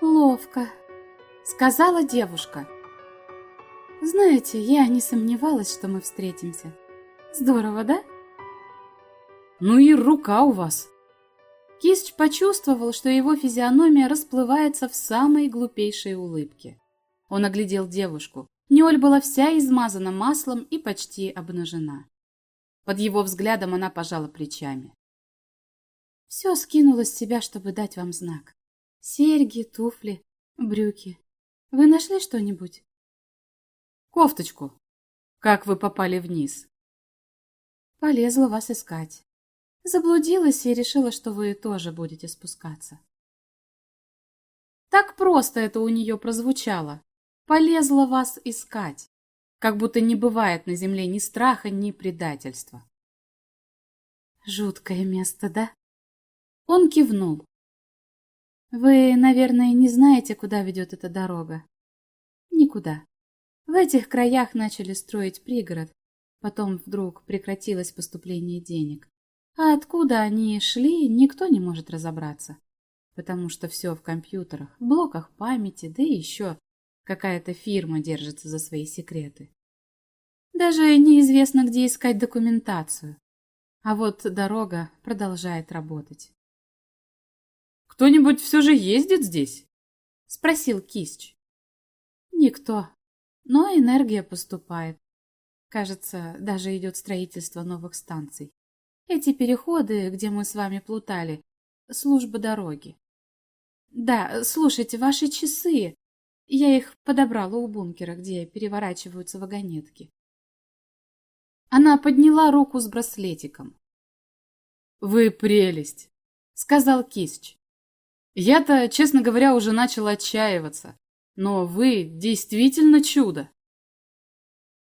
«Ловко», — сказала девушка. «Знаете, я не сомневалась, что мы встретимся. Здорово, да?» «Ну и рука у вас!» Кисч почувствовал, что его физиономия расплывается в самой глупейшей улыбке. Он оглядел девушку. Неоль была вся измазана маслом и почти обнажена. Под его взглядом она пожала плечами. Все скинула с себя, чтобы дать вам знак. Серьги, туфли, брюки. Вы нашли что-нибудь? Кофточку. Как вы попали вниз? Полезла вас искать. Заблудилась и решила, что вы тоже будете спускаться. Так просто это у нее прозвучало. Полезла вас искать. Как будто не бывает на земле ни страха, ни предательства. Жуткое место, да? Он кивнул. Вы, наверное, не знаете, куда ведет эта дорога. Никуда. В этих краях начали строить пригород. Потом вдруг прекратилось поступление денег. А откуда они шли, никто не может разобраться. Потому что все в компьютерах, блоках памяти, да и еще какая-то фирма держится за свои секреты. Даже неизвестно, где искать документацию. А вот дорога продолжает работать. «Кто-нибудь все же ездит здесь?» — спросил Кисч. «Никто. Но энергия поступает. Кажется, даже идет строительство новых станций. Эти переходы, где мы с вами плутали, служба дороги. Да, слушайте, ваши часы. Я их подобрала у бункера, где переворачиваются вагонетки. Она подняла руку с браслетиком. «Вы прелесть!» — сказал Кисч. «Я-то, честно говоря, уже начал отчаиваться. Но вы действительно чудо!»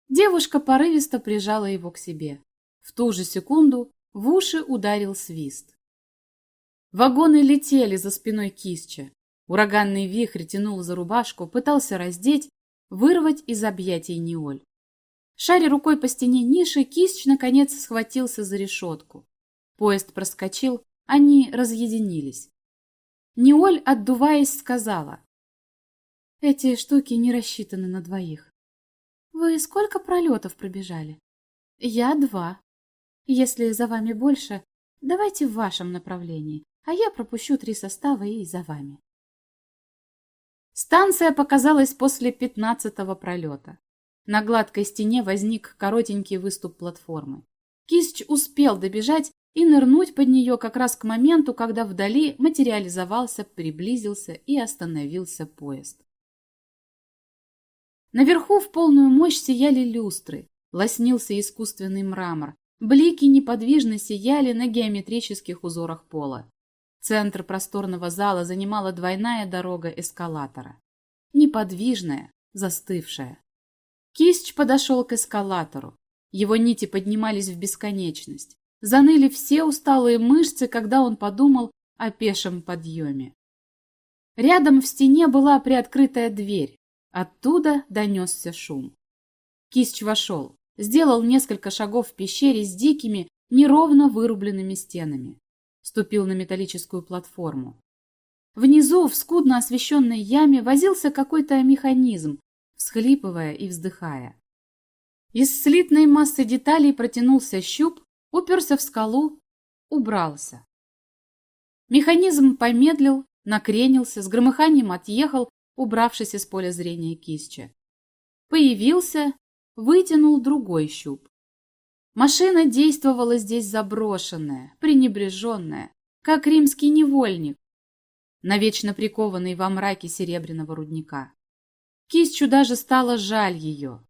Девушка порывисто прижала его к себе. В ту же секунду в уши ударил свист. Вагоны летели за спиной Кисча. Ураганный вихрь тянул за рубашку, пытался раздеть, вырвать из объятий Неоль. Шаря рукой по стене ниши, Кисч наконец схватился за решетку. Поезд проскочил, они разъединились. Неоль, отдуваясь, сказала. «Эти штуки не рассчитаны на двоих. Вы сколько пролетов пробежали?» «Я два», если за вами больше, давайте в вашем направлении, а я пропущу три состава и за вами. Станция показалась после пятнадцатого пролета. На гладкой стене возник коротенький выступ платформы. Кисч успел добежать и нырнуть под нее как раз к моменту, когда вдали материализовался, приблизился и остановился поезд. Наверху в полную мощь сияли люстры, лоснился искусственный мрамор, Блики неподвижно сияли на геометрических узорах пола. Центр просторного зала занимала двойная дорога эскалатора. Неподвижная, застывшая. Кисч подошел к эскалатору. Его нити поднимались в бесконечность. Заныли все усталые мышцы, когда он подумал о пешем подъеме. Рядом в стене была приоткрытая дверь. Оттуда донесся шум. Кисч вошел сделал несколько шагов в пещере с дикими, неровно вырубленными стенами. Ступил на металлическую платформу. Внизу, в скудно освещенной яме, возился какой-то механизм, всхлипывая и вздыхая. Из слитной массы деталей протянулся щуп, уперся в скалу, убрался. Механизм помедлил, накренился, с громыханием отъехал, убравшись из поля зрения кисча. Появился вытянул другой щуп. Машина действовала здесь заброшенная, пренебреженная, как римский невольник, навечно прикованный во мраке серебряного рудника. Кистью даже стало жаль ее.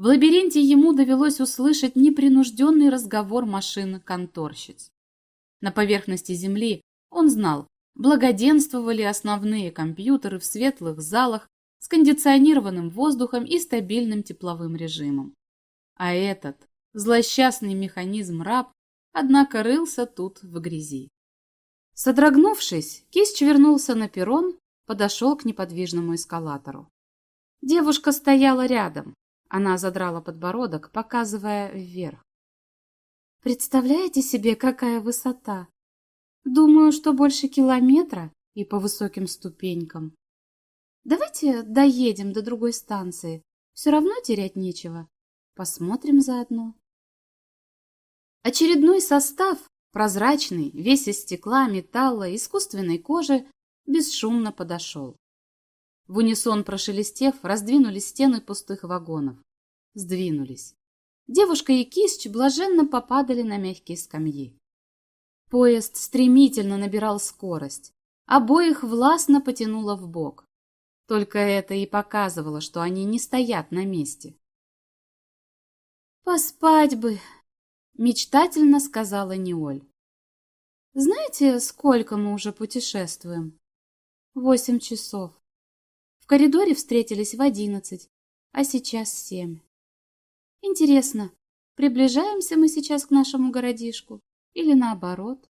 В лабиринте ему довелось услышать непринужденный разговор машин-конторщиц. На поверхности земли, он знал, благоденствовали основные компьютеры в светлых залах с кондиционированным воздухом и стабильным тепловым режимом. А этот злосчастный механизм раб, однако, рылся тут в грязи. Содрогнувшись, кисть вернулся на перрон, подошел к неподвижному эскалатору. Девушка стояла рядом. Она задрала подбородок, показывая вверх. Представляете себе, какая высота? Думаю, что больше километра, и по высоким ступенькам. Давайте доедем до другой станции. Все равно терять нечего. Посмотрим заодно. Очередной состав, прозрачный, весь из стекла, металла, искусственной кожи, бесшумно подошел. В унисон прошелестев, раздвинулись стены пустых вагонов. Сдвинулись. Девушка и кисть блаженно попадали на мягкие скамьи. Поезд стремительно набирал скорость. Обоих властно потянуло в бок. Только это и показывало, что они не стоят на месте. «Поспать бы!» — мечтательно сказала Неоль. «Знаете, сколько мы уже путешествуем?» «Восемь часов. Коридоре встретились в одиннадцать, а сейчас семь. Интересно, приближаемся мы сейчас к нашему городишку или наоборот?»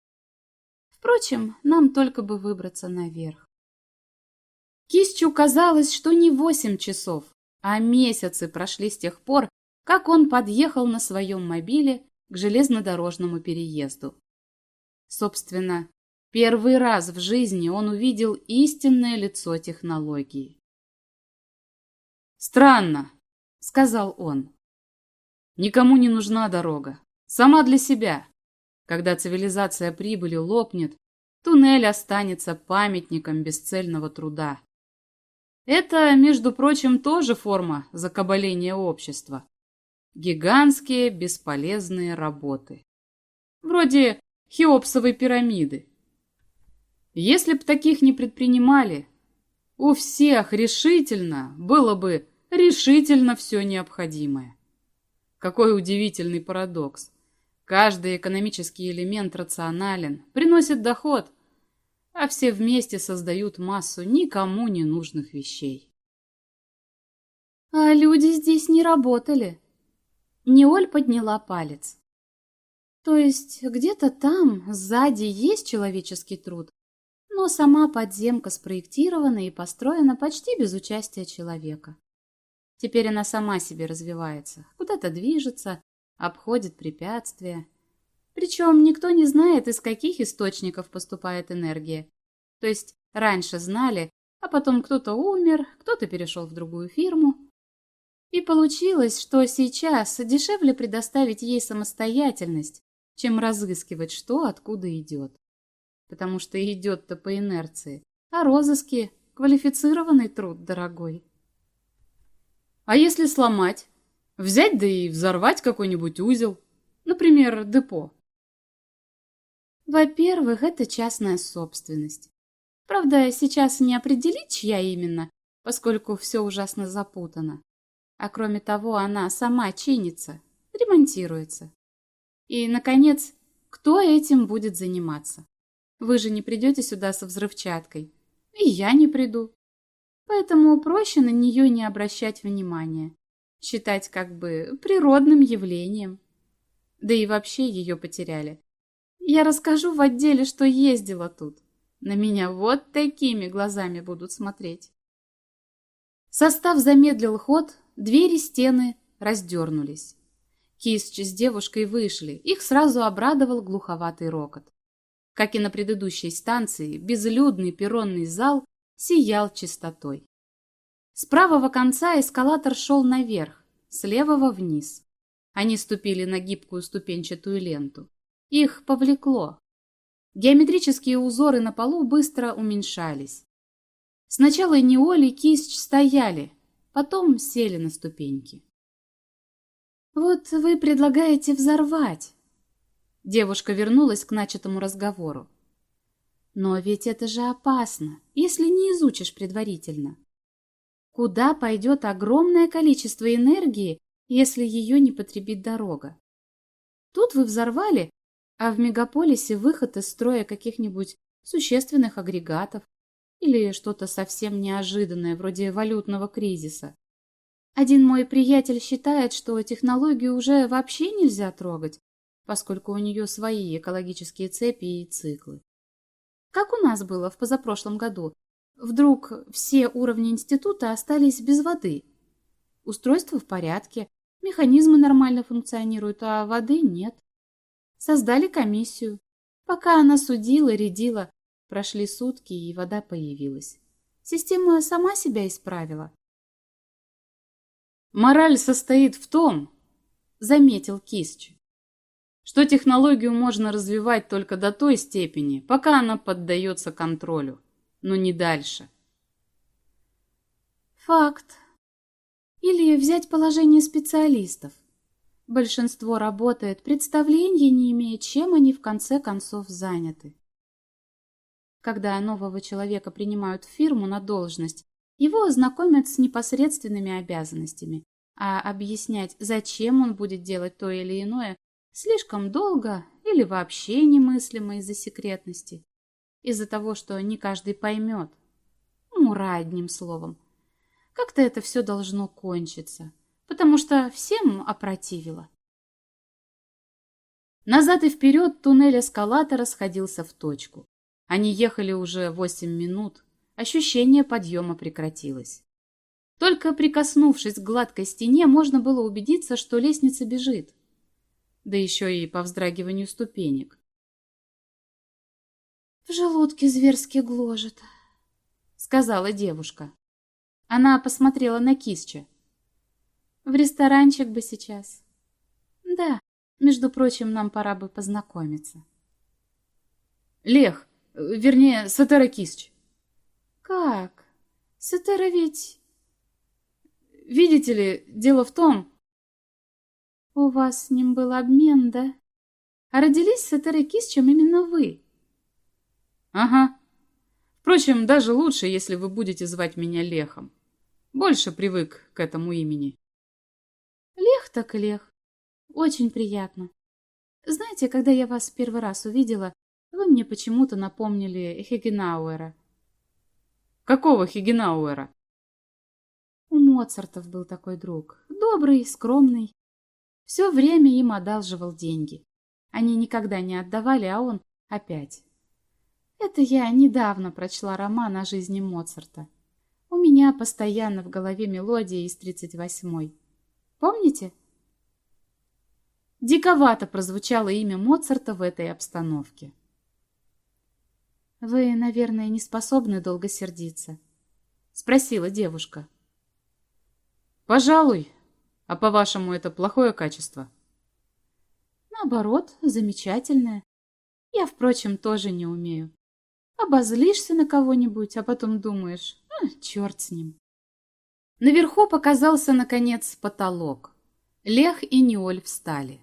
Впрочем, нам только бы выбраться наверх. Кистью казалось, что не восемь часов, а месяцы прошли с тех пор, как он подъехал на своем мобиле к железнодорожному переезду. Собственно, первый раз в жизни он увидел истинное лицо технологии. «Странно», — сказал он. «Никому не нужна дорога. Сама для себя. Когда цивилизация прибыли лопнет, туннель останется памятником бесцельного труда. Это, между прочим, тоже форма закабаления общества. Гигантские бесполезные работы. Вроде Хеопсовой пирамиды. Если б таких не предпринимали, у всех решительно было бы решительно все необходимое. Какой удивительный парадокс. Каждый экономический элемент рационален, приносит доход, а все вместе создают массу никому не нужных вещей. А люди здесь не работали. Неоль подняла палец. То есть где-то там, сзади, есть человеческий труд, но сама подземка спроектирована и построена почти без участия человека. Теперь она сама себе развивается, куда-то движется, обходит препятствия. Причем никто не знает, из каких источников поступает энергия. То есть раньше знали, а потом кто-то умер, кто-то перешел в другую фирму. И получилось, что сейчас дешевле предоставить ей самостоятельность, чем разыскивать, что откуда идет. Потому что идет-то по инерции, а розыски – квалифицированный труд, дорогой. А если сломать? Взять да и взорвать какой-нибудь узел, например, депо. Во-первых, это частная собственность. Правда, сейчас не определить, чья именно, поскольку все ужасно запутано. А кроме того, она сама чинится, ремонтируется. И, наконец, кто этим будет заниматься? Вы же не придете сюда со взрывчаткой. И я не приду. Поэтому проще на нее не обращать внимания считать как бы природным явлением. Да и вообще ее потеряли. Я расскажу в отделе, что ездила тут. На меня вот такими глазами будут смотреть. Состав замедлил ход, двери стены раздернулись. Кисч с девушкой вышли, их сразу обрадовал глуховатый рокот. Как и на предыдущей станции, безлюдный перронный зал сиял чистотой. С правого конца эскалатор шел наверх, с левого вниз. Они ступили на гибкую ступенчатую ленту. Их повлекло. Геометрические узоры на полу быстро уменьшались. Сначала Неоли и Кисч стояли, потом сели на ступеньки. «Вот вы предлагаете взорвать». Девушка вернулась к начатому разговору. «Но ведь это же опасно, если не изучишь предварительно. Куда пойдет огромное количество энергии, если ее не потребит дорога? Тут вы взорвали, а в мегаполисе выход из строя каких-нибудь существенных агрегатов или что-то совсем неожиданное, вроде валютного кризиса. Один мой приятель считает, что технологию уже вообще нельзя трогать, поскольку у нее свои экологические цепи и циклы. Как у нас было в позапрошлом году, Вдруг все уровни института остались без воды. Устройство в порядке, механизмы нормально функционируют, а воды нет. Создали комиссию. Пока она судила, рядила, Прошли сутки, и вода появилась. Система сама себя исправила. Мораль состоит в том, заметил Кисч, что технологию можно развивать только до той степени, пока она поддается контролю, но не дальше. Факт. Или взять положение специалистов. Большинство работает, представления не имея, чем они в конце концов заняты. Когда нового человека принимают в фирму на должность, его знакомят с непосредственными обязанностями, а объяснять, зачем он будет делать то или иное, слишком долго или вообще немыслимо из-за секретности. Из-за того, что не каждый поймет. Мура, одним словом. Как-то это все должно кончиться, потому что всем опротивило. Назад и вперед туннель эскалатора сходился в точку. Они ехали уже восемь минут, ощущение подъема прекратилось. Только прикоснувшись к гладкой стене, можно было убедиться, что лестница бежит. Да еще и по вздрагиванию ступенек. «В желудке зверски гложет», — сказала девушка. Она посмотрела на Кисча. «В ресторанчик бы сейчас». «Да, между прочим, нам пора бы познакомиться». «Лех, вернее, Сатара Кисч». «Как? Сатара ведь Видите ли, дело в том... У вас с ним был обмен, да? А родились с этой чем именно вы? Ага. Впрочем, даже лучше, если вы будете звать меня Лехом. Больше привык к этому имени. Лех так Лех. Очень приятно. Знаете, когда я вас первый раз увидела, вы мне почему-то напомнили Хегенауэра. Какого Хегенауэра? У Моцартов был такой друг. Добрый, скромный. Все время им одалживал деньги. Они никогда не отдавали, а он опять. Это я недавно прочла роман о жизни Моцарта. У меня постоянно в голове мелодия из 38-й. Помните? Диковато прозвучало имя Моцарта в этой обстановке. «Вы, наверное, не способны долго сердиться?» — спросила девушка. Пожалуй. А по-вашему, это плохое качество? Наоборот, замечательное. Я, впрочем, тоже не умею. Обозлишься на кого-нибудь, а потом думаешь, а, черт с ним. Наверху показался, наконец, потолок. Лех и Неоль встали.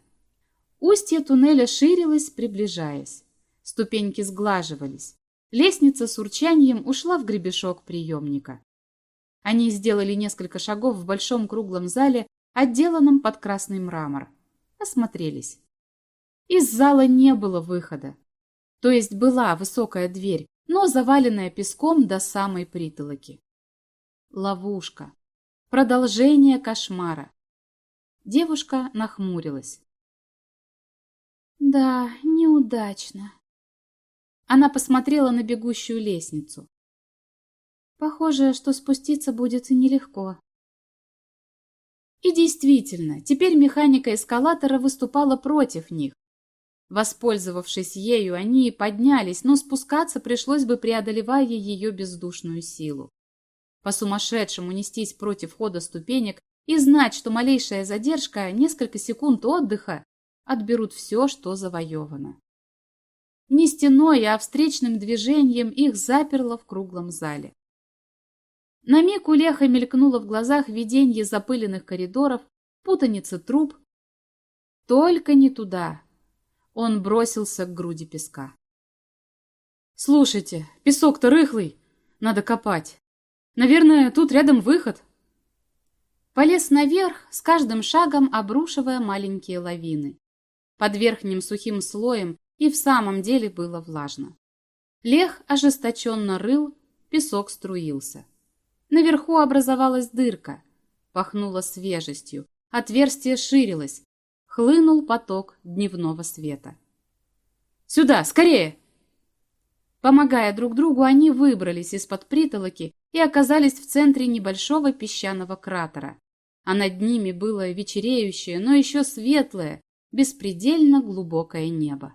Устье туннеля ширилось, приближаясь. Ступеньки сглаживались. Лестница с урчанием ушла в гребешок приемника. Они сделали несколько шагов в большом круглом зале, отделанном под красный мрамор. Осмотрелись. Из зала не было выхода. То есть была высокая дверь, но заваленная песком до самой притолоки. Ловушка. Продолжение кошмара. Девушка нахмурилась. Да, неудачно. Она посмотрела на бегущую лестницу. Похоже, что спуститься будет нелегко. И действительно, теперь механика эскалатора выступала против них. Воспользовавшись ею, они поднялись, но спускаться пришлось бы, преодолевая ее бездушную силу. По-сумасшедшему нестись против хода ступенек и знать, что малейшая задержка, несколько секунд отдыха, отберут все, что завоевано. Не стеной, а встречным движением их заперло в круглом зале. На миг у Леха мелькнуло в глазах виденье запыленных коридоров, путаница труб. Только не туда. Он бросился к груди песка. «Слушайте, песок-то рыхлый. Надо копать. Наверное, тут рядом выход». Полез наверх, с каждым шагом обрушивая маленькие лавины. Под верхним сухим слоем и в самом деле было влажно. Лех ожесточенно рыл, песок струился. Наверху образовалась дырка. Пахнуло свежестью. Отверстие ширилось. Хлынул поток дневного света. «Сюда, скорее!» Помогая друг другу, они выбрались из-под притолоки и оказались в центре небольшого песчаного кратера. А над ними было вечереющее, но еще светлое, беспредельно глубокое небо.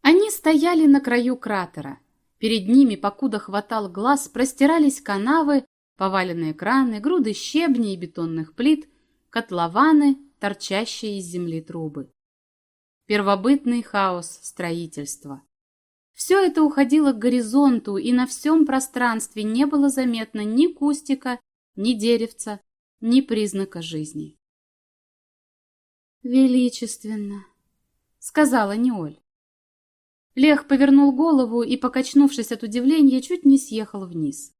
Они стояли на краю кратера. Перед ними, покуда хватал глаз, простирались канавы, поваленные краны, груды щебней и бетонных плит, котлованы, торчащие из земли трубы. Первобытный хаос строительства. Все это уходило к горизонту, и на всем пространстве не было заметно ни кустика, ни деревца, ни признака жизни. «Величественно», — сказала Неоль. Лех повернул голову и, покачнувшись от удивления, чуть не съехал вниз.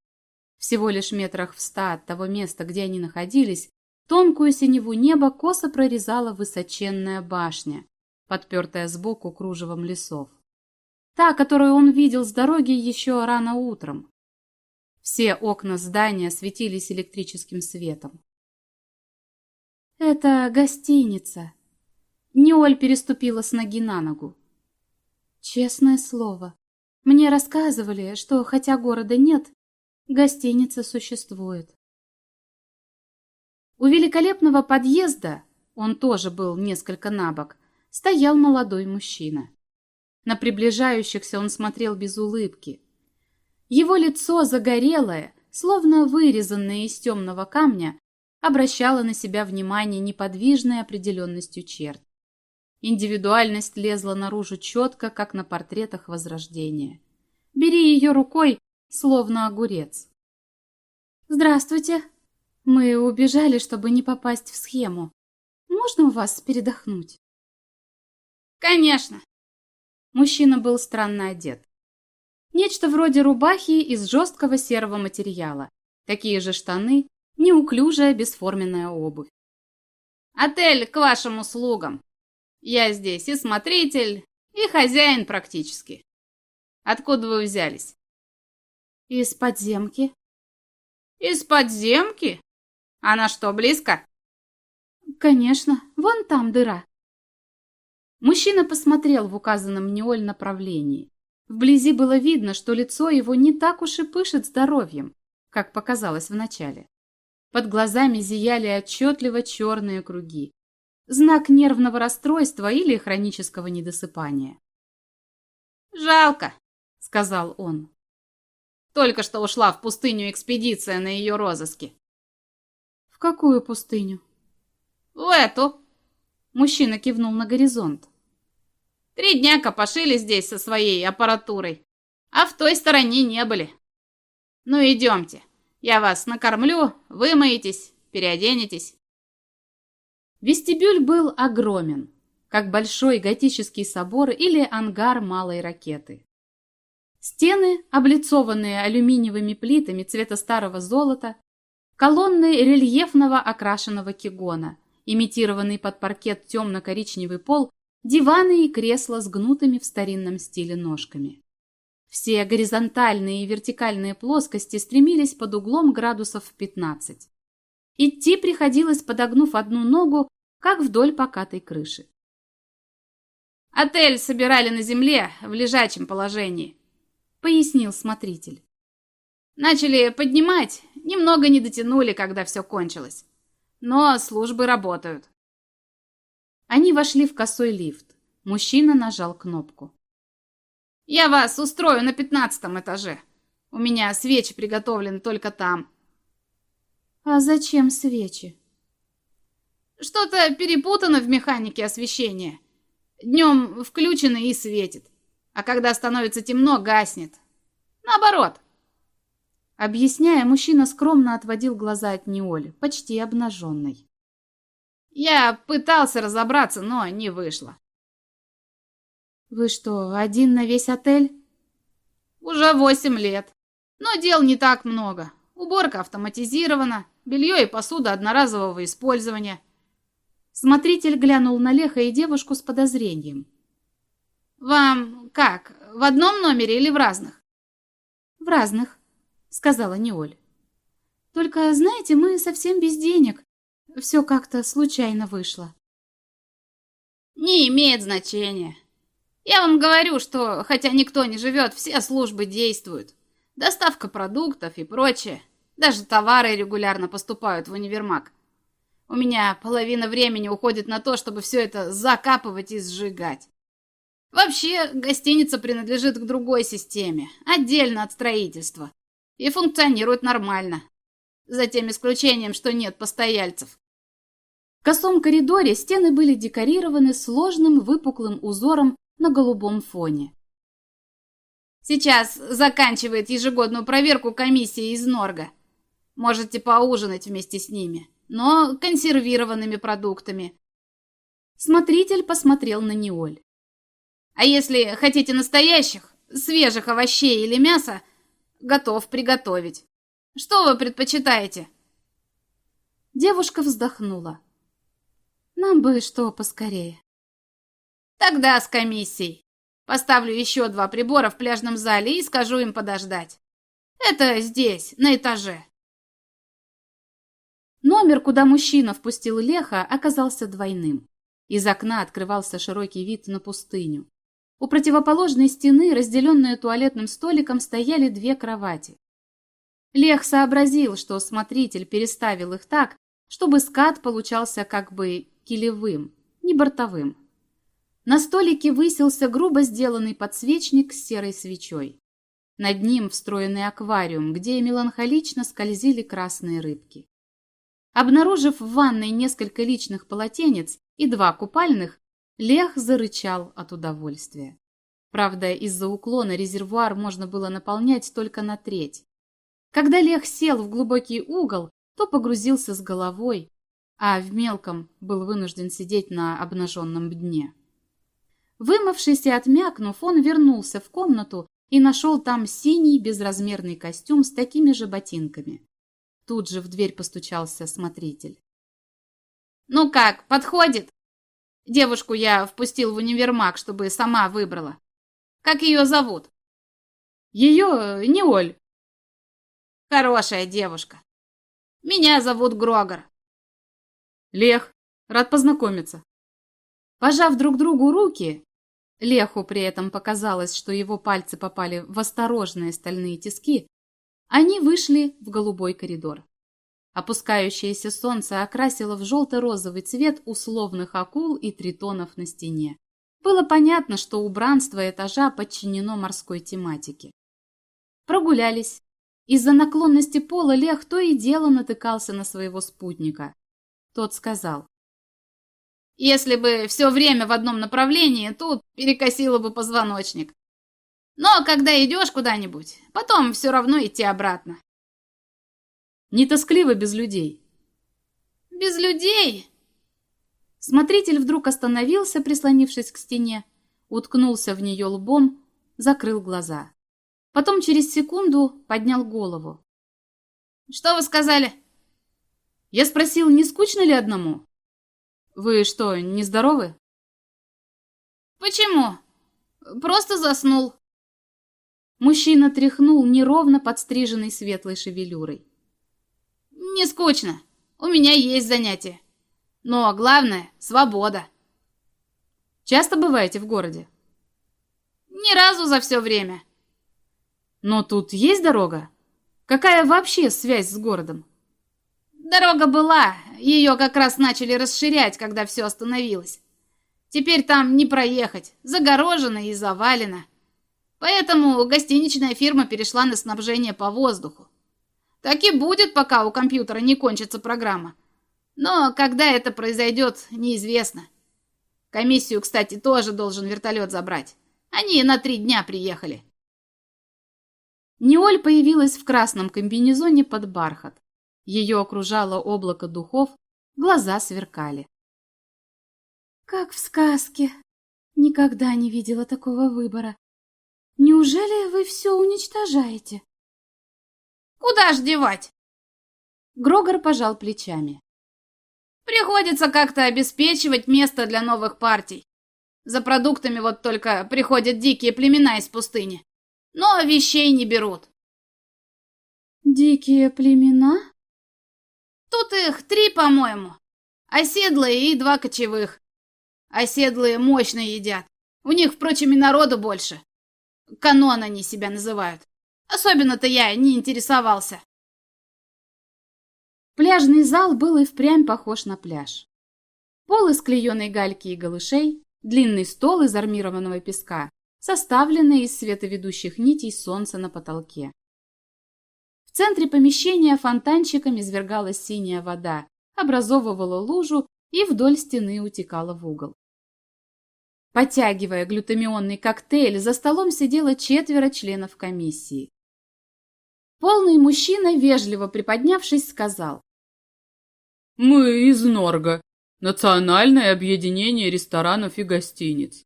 Всего лишь метрах в ста от того места, где они находились, тонкую синеву неба косо прорезала высоченная башня, подпертая сбоку кружевом лесов. Та, которую он видел с дороги еще рано утром. Все окна здания светились электрическим светом. «Это гостиница». Неоль переступила с ноги на ногу. Честное слово, мне рассказывали, что хотя города нет, гостиница существует. У великолепного подъезда, он тоже был несколько набок, стоял молодой мужчина. На приближающихся он смотрел без улыбки. Его лицо загорелое, словно вырезанное из темного камня, обращало на себя внимание неподвижной определенностью черт. Индивидуальность лезла наружу четко, как на портретах Возрождения. Бери ее рукой, словно огурец. «Здравствуйте. Мы убежали, чтобы не попасть в схему. Можно у вас передохнуть?» «Конечно!» Мужчина был странно одет. Нечто вроде рубахи из жесткого серого материала. Такие же штаны, неуклюжая бесформенная обувь. «Отель к вашим услугам!» Я здесь и смотритель, и хозяин практически. Откуда вы взялись? Из подземки. Из подземки? Она что, близко? Конечно, вон там дыра. Мужчина посмотрел в указанном Неоль направлении. Вблизи было видно, что лицо его не так уж и пышет здоровьем, как показалось вначале. Под глазами зияли отчетливо черные круги, Знак нервного расстройства или хронического недосыпания. «Жалко», — сказал он. «Только что ушла в пустыню экспедиция на ее розыске». «В какую пустыню?» «В эту», — мужчина кивнул на горизонт. «Три дня копошили здесь со своей аппаратурой, а в той стороне не были. Ну, идемте, я вас накормлю, вымоетесь, переоденетесь». Вестибюль был огромен, как большой готический собор или ангар малой ракеты. Стены, облицованные алюминиевыми плитами цвета старого золота, колонны рельефного окрашенного кигона, имитированный под паркет темно-коричневый пол, диваны и кресла с гнутыми в старинном стиле ножками. Все горизонтальные и вертикальные плоскости стремились под углом градусов в 15. Идти приходилось, подогнув одну ногу как вдоль покатой крыши. «Отель собирали на земле в лежачем положении», — пояснил смотритель. «Начали поднимать, немного не дотянули, когда все кончилось. Но службы работают». Они вошли в косой лифт. Мужчина нажал кнопку. «Я вас устрою на пятнадцатом этаже. У меня свечи приготовлены только там». «А зачем свечи?» Что-то перепутано в механике освещения. Днем включено и светит, а когда становится темно, гаснет. Наоборот. Объясняя, мужчина скромно отводил глаза от Неоли, почти обнаженной. Я пытался разобраться, но не вышло. Вы что, один на весь отель? Уже восемь лет. Но дел не так много. Уборка автоматизирована, белье и посуда одноразового использования – Смотритель глянул на Леха и девушку с подозрением. «Вам как, в одном номере или в разных?» «В разных», — сказала Неоль. «Только, знаете, мы совсем без денег. Все как-то случайно вышло». «Не имеет значения. Я вам говорю, что, хотя никто не живет, все службы действуют. Доставка продуктов и прочее. Даже товары регулярно поступают в универмаг. У меня половина времени уходит на то, чтобы все это закапывать и сжигать. Вообще, гостиница принадлежит к другой системе, отдельно от строительства, и функционирует нормально. За тем исключением, что нет постояльцев. В косом коридоре стены были декорированы сложным выпуклым узором на голубом фоне. Сейчас заканчивает ежегодную проверку комиссия из Норга. Можете поужинать вместе с ними, но консервированными продуктами. Смотритель посмотрел на Неоль. А если хотите настоящих, свежих овощей или мяса, готов приготовить. Что вы предпочитаете? Девушка вздохнула. Нам бы что поскорее. Тогда с комиссией. Поставлю еще два прибора в пляжном зале и скажу им подождать. Это здесь, на этаже. Номер, куда мужчина впустил Леха, оказался двойным. Из окна открывался широкий вид на пустыню. У противоположной стены, разделенные туалетным столиком, стояли две кровати. Лех сообразил, что смотритель переставил их так, чтобы скат получался как бы килевым, не бортовым. На столике высился грубо сделанный подсвечник с серой свечой. Над ним встроенный аквариум, где меланхолично скользили красные рыбки. Обнаружив в ванной несколько личных полотенец и два купальных, Лех зарычал от удовольствия. Правда, из-за уклона резервуар можно было наполнять только на треть. Когда Лех сел в глубокий угол, то погрузился с головой, а в мелком был вынужден сидеть на обнаженном дне. Вымывшись и отмякнув, он вернулся в комнату и нашел там синий безразмерный костюм с такими же ботинками. Тут же в дверь постучался смотритель. «Ну как, подходит?» Девушку я впустил в универмаг, чтобы сама выбрала. Как ее зовут? Ее э, не Оль. Хорошая девушка. Меня зовут Грогор. Лех, рад познакомиться. Пожав друг другу руки, Леху при этом показалось, что его пальцы попали в осторожные стальные тиски, они вышли в голубой коридор. Опускающееся солнце окрасило в желто-розовый цвет условных акул и тритонов на стене. Было понятно, что убранство этажа подчинено морской тематике. Прогулялись. Из-за наклонности пола Лех то и дело натыкался на своего спутника. Тот сказал. «Если бы все время в одном направлении, тут перекосило бы позвоночник. Но когда идешь куда-нибудь, потом все равно идти обратно. Не тоскливо без людей. Без людей? Смотритель вдруг остановился, прислонившись к стене, уткнулся в нее лбом, закрыл глаза. Потом через секунду поднял голову. «Что вы сказали?» Я спросил, не скучно ли одному? Вы что, нездоровы? Почему? Просто заснул. Мужчина тряхнул неровно подстриженной светлой шевелюрой. Не скучно. У меня есть занятия. Но главное — свобода. Часто бываете в городе? Ни разу за все время. Но тут есть дорога? Какая вообще связь с городом? Дорога была, ее как раз начали расширять, когда все остановилось. Теперь там не проехать, загорожено и завалено. Поэтому гостиничная фирма перешла на снабжение по воздуху. Так и будет, пока у компьютера не кончится программа. Но когда это произойдет, неизвестно. Комиссию, кстати, тоже должен вертолет забрать. Они на три дня приехали. Неоль появилась в красном комбинезоне под бархат. Ее окружало облако духов, глаза сверкали. «Как в сказке. Никогда не видела такого выбора. Неужели вы все уничтожаете?» Куда ж девать? Грогор пожал плечами. Приходится как-то обеспечивать место для новых партий. За продуктами вот только приходят дикие племена из пустыни. Но вещей не берут. Дикие племена? Тут их три, по-моему. Оседлые и два кочевых. Оседлые мощно едят. У них, впрочем, и народу больше. Канон они себя называют. Особенно-то я не интересовался. Пляжный зал был и впрямь похож на пляж. Пол из клееной гальки и галышей, длинный стол из армированного песка, составленный из световедущих нитей солнца на потолке. В центре помещения фонтанчиком извергалась синяя вода, образовывала лужу и вдоль стены утекала в угол. Потягивая глютамионный коктейль, за столом сидело четверо членов комиссии. Полный мужчина, вежливо приподнявшись, сказал. «Мы из Норга. Национальное объединение ресторанов и гостиниц».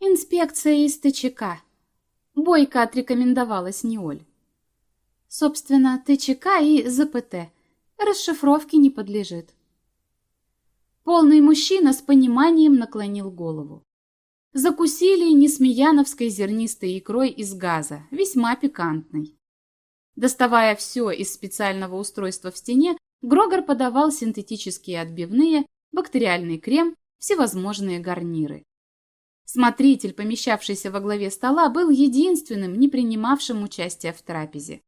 «Инспекция из ТЧК», — бойко отрекомендовалась Неоль. «Собственно, ТЧК и ЗПТ. Расшифровке не подлежит». Полный мужчина с пониманием наклонил голову. Закусили несмеяновской зернистой икрой из газа, весьма пикантной. Доставая все из специального устройства в стене, Грогор подавал синтетические отбивные, бактериальный крем, всевозможные гарниры. Смотритель, помещавшийся во главе стола, был единственным, не принимавшим участия в трапезе.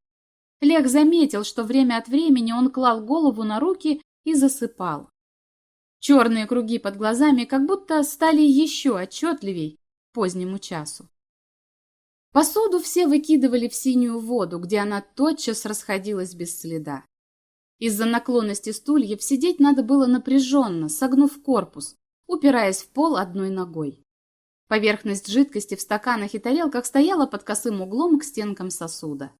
Лех заметил, что время от времени он клал голову на руки и засыпал. Черные круги под глазами как будто стали еще отчетливей к позднему часу. Посуду все выкидывали в синюю воду, где она тотчас расходилась без следа. Из-за наклонности стульев сидеть надо было напряженно, согнув корпус, упираясь в пол одной ногой. Поверхность жидкости в стаканах и тарелках стояла под косым углом к стенкам сосуда.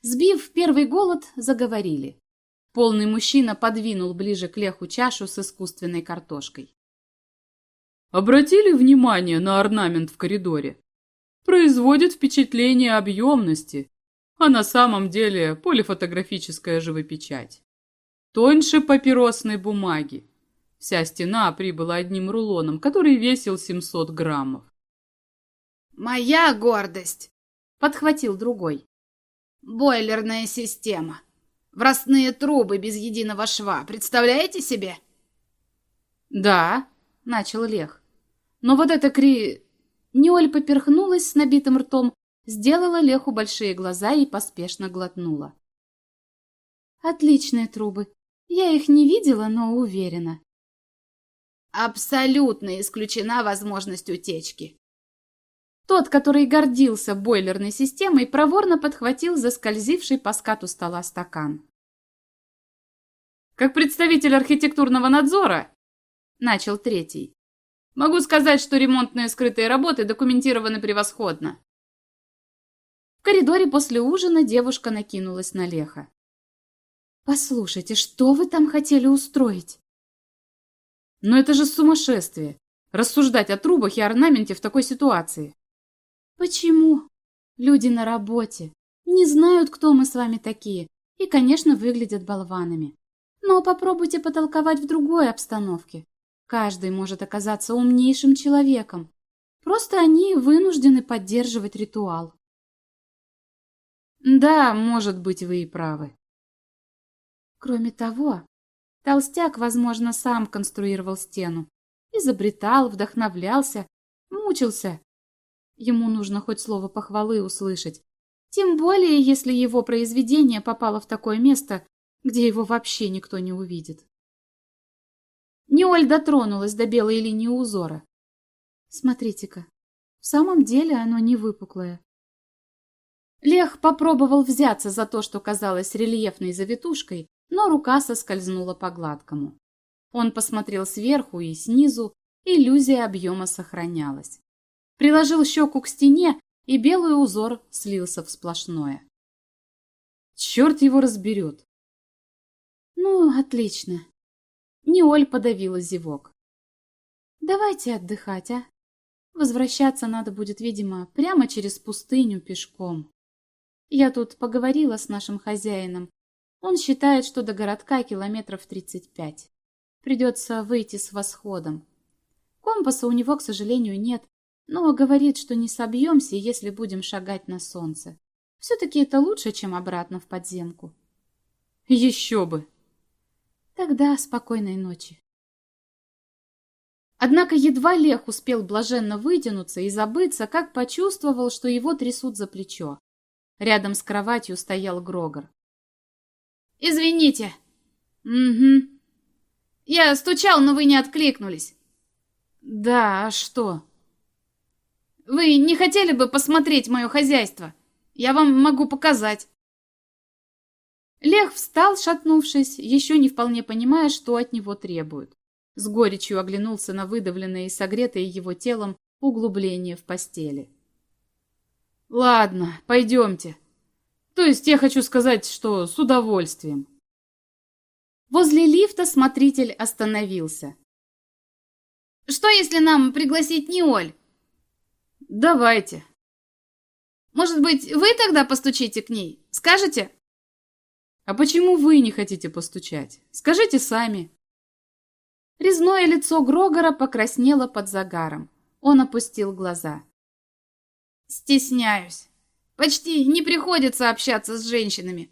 Сбив первый голод, заговорили. Полный мужчина подвинул ближе к леху чашу с искусственной картошкой. Обратили внимание на орнамент в коридоре? Производит впечатление объемности, а на самом деле полифотографическая живопечать. Тоньше папиросной бумаги. Вся стена прибыла одним рулоном, который весил 700 граммов. «Моя гордость!» — подхватил другой. «Бойлерная система. Врастные трубы без единого шва. Представляете себе? Да, начал Лех. Но вот это кри... Неоль поперхнулась с набитым ртом, сделала Леху большие глаза и поспешно глотнула. Отличные трубы. Я их не видела, но уверена. Абсолютно исключена возможность утечки. Тот, который гордился бойлерной системой, проворно подхватил заскользивший по скату стола стакан. «Как представитель архитектурного надзора», — начал третий, «могу сказать, что ремонтные скрытые работы документированы превосходно». В коридоре после ужина девушка накинулась на Леха. «Послушайте, что вы там хотели устроить?» «Но это же сумасшествие! Рассуждать о трубах и орнаменте в такой ситуации!» Почему? Люди на работе. Не знают, кто мы с вами такие. И, конечно, выглядят болванами. Но попробуйте потолковать в другой обстановке. Каждый может оказаться умнейшим человеком. Просто они вынуждены поддерживать ритуал. Да, может быть, вы и правы. Кроме того, толстяк, возможно, сам конструировал стену. Изобретал, вдохновлялся, мучился, Ему нужно хоть слово похвалы услышать. Тем более, если его произведение попало в такое место, где его вообще никто не увидит. Неоль дотронулась до белой линии узора. Смотрите-ка, в самом деле оно не выпуклое. Лех попробовал взяться за то, что казалось рельефной завитушкой, но рука соскользнула по гладкому. Он посмотрел сверху и снизу, иллюзия объема сохранялась приложил щеку к стене, и белый узор слился в сплошное. Черт его разберет. Ну, отлично. Неоль подавила зевок. Давайте отдыхать, а? Возвращаться надо будет, видимо, прямо через пустыню пешком. Я тут поговорила с нашим хозяином. Он считает, что до городка километров тридцать пять. Придется выйти с восходом. Компаса у него, к сожалению, нет, но говорит, что не собьемся, если будем шагать на солнце. Все-таки это лучше, чем обратно в подземку. Еще бы! Тогда спокойной ночи. Однако едва Лех успел блаженно вытянуться и забыться, как почувствовал, что его трясут за плечо. Рядом с кроватью стоял Грогор. «Извините». «Угу». «Я стучал, но вы не откликнулись». Да, а что? Вы не хотели бы посмотреть мое хозяйство? Я вам могу показать. Лех встал, шатнувшись, еще не вполне понимая, что от него требуют. С горечью оглянулся на выдавленное и согретое его телом углубление в постели. «Ладно, пойдемте. То есть я хочу сказать, что с удовольствием». Возле лифта смотритель остановился. «Что, если нам пригласить Ниоль?» «Давайте». «Может быть, вы тогда постучите к ней? Скажете?» «А почему вы не хотите постучать? Скажите сами». Резное лицо Грогора покраснело под загаром. Он опустил глаза. Стесняюсь. Почти не приходится общаться с женщинами.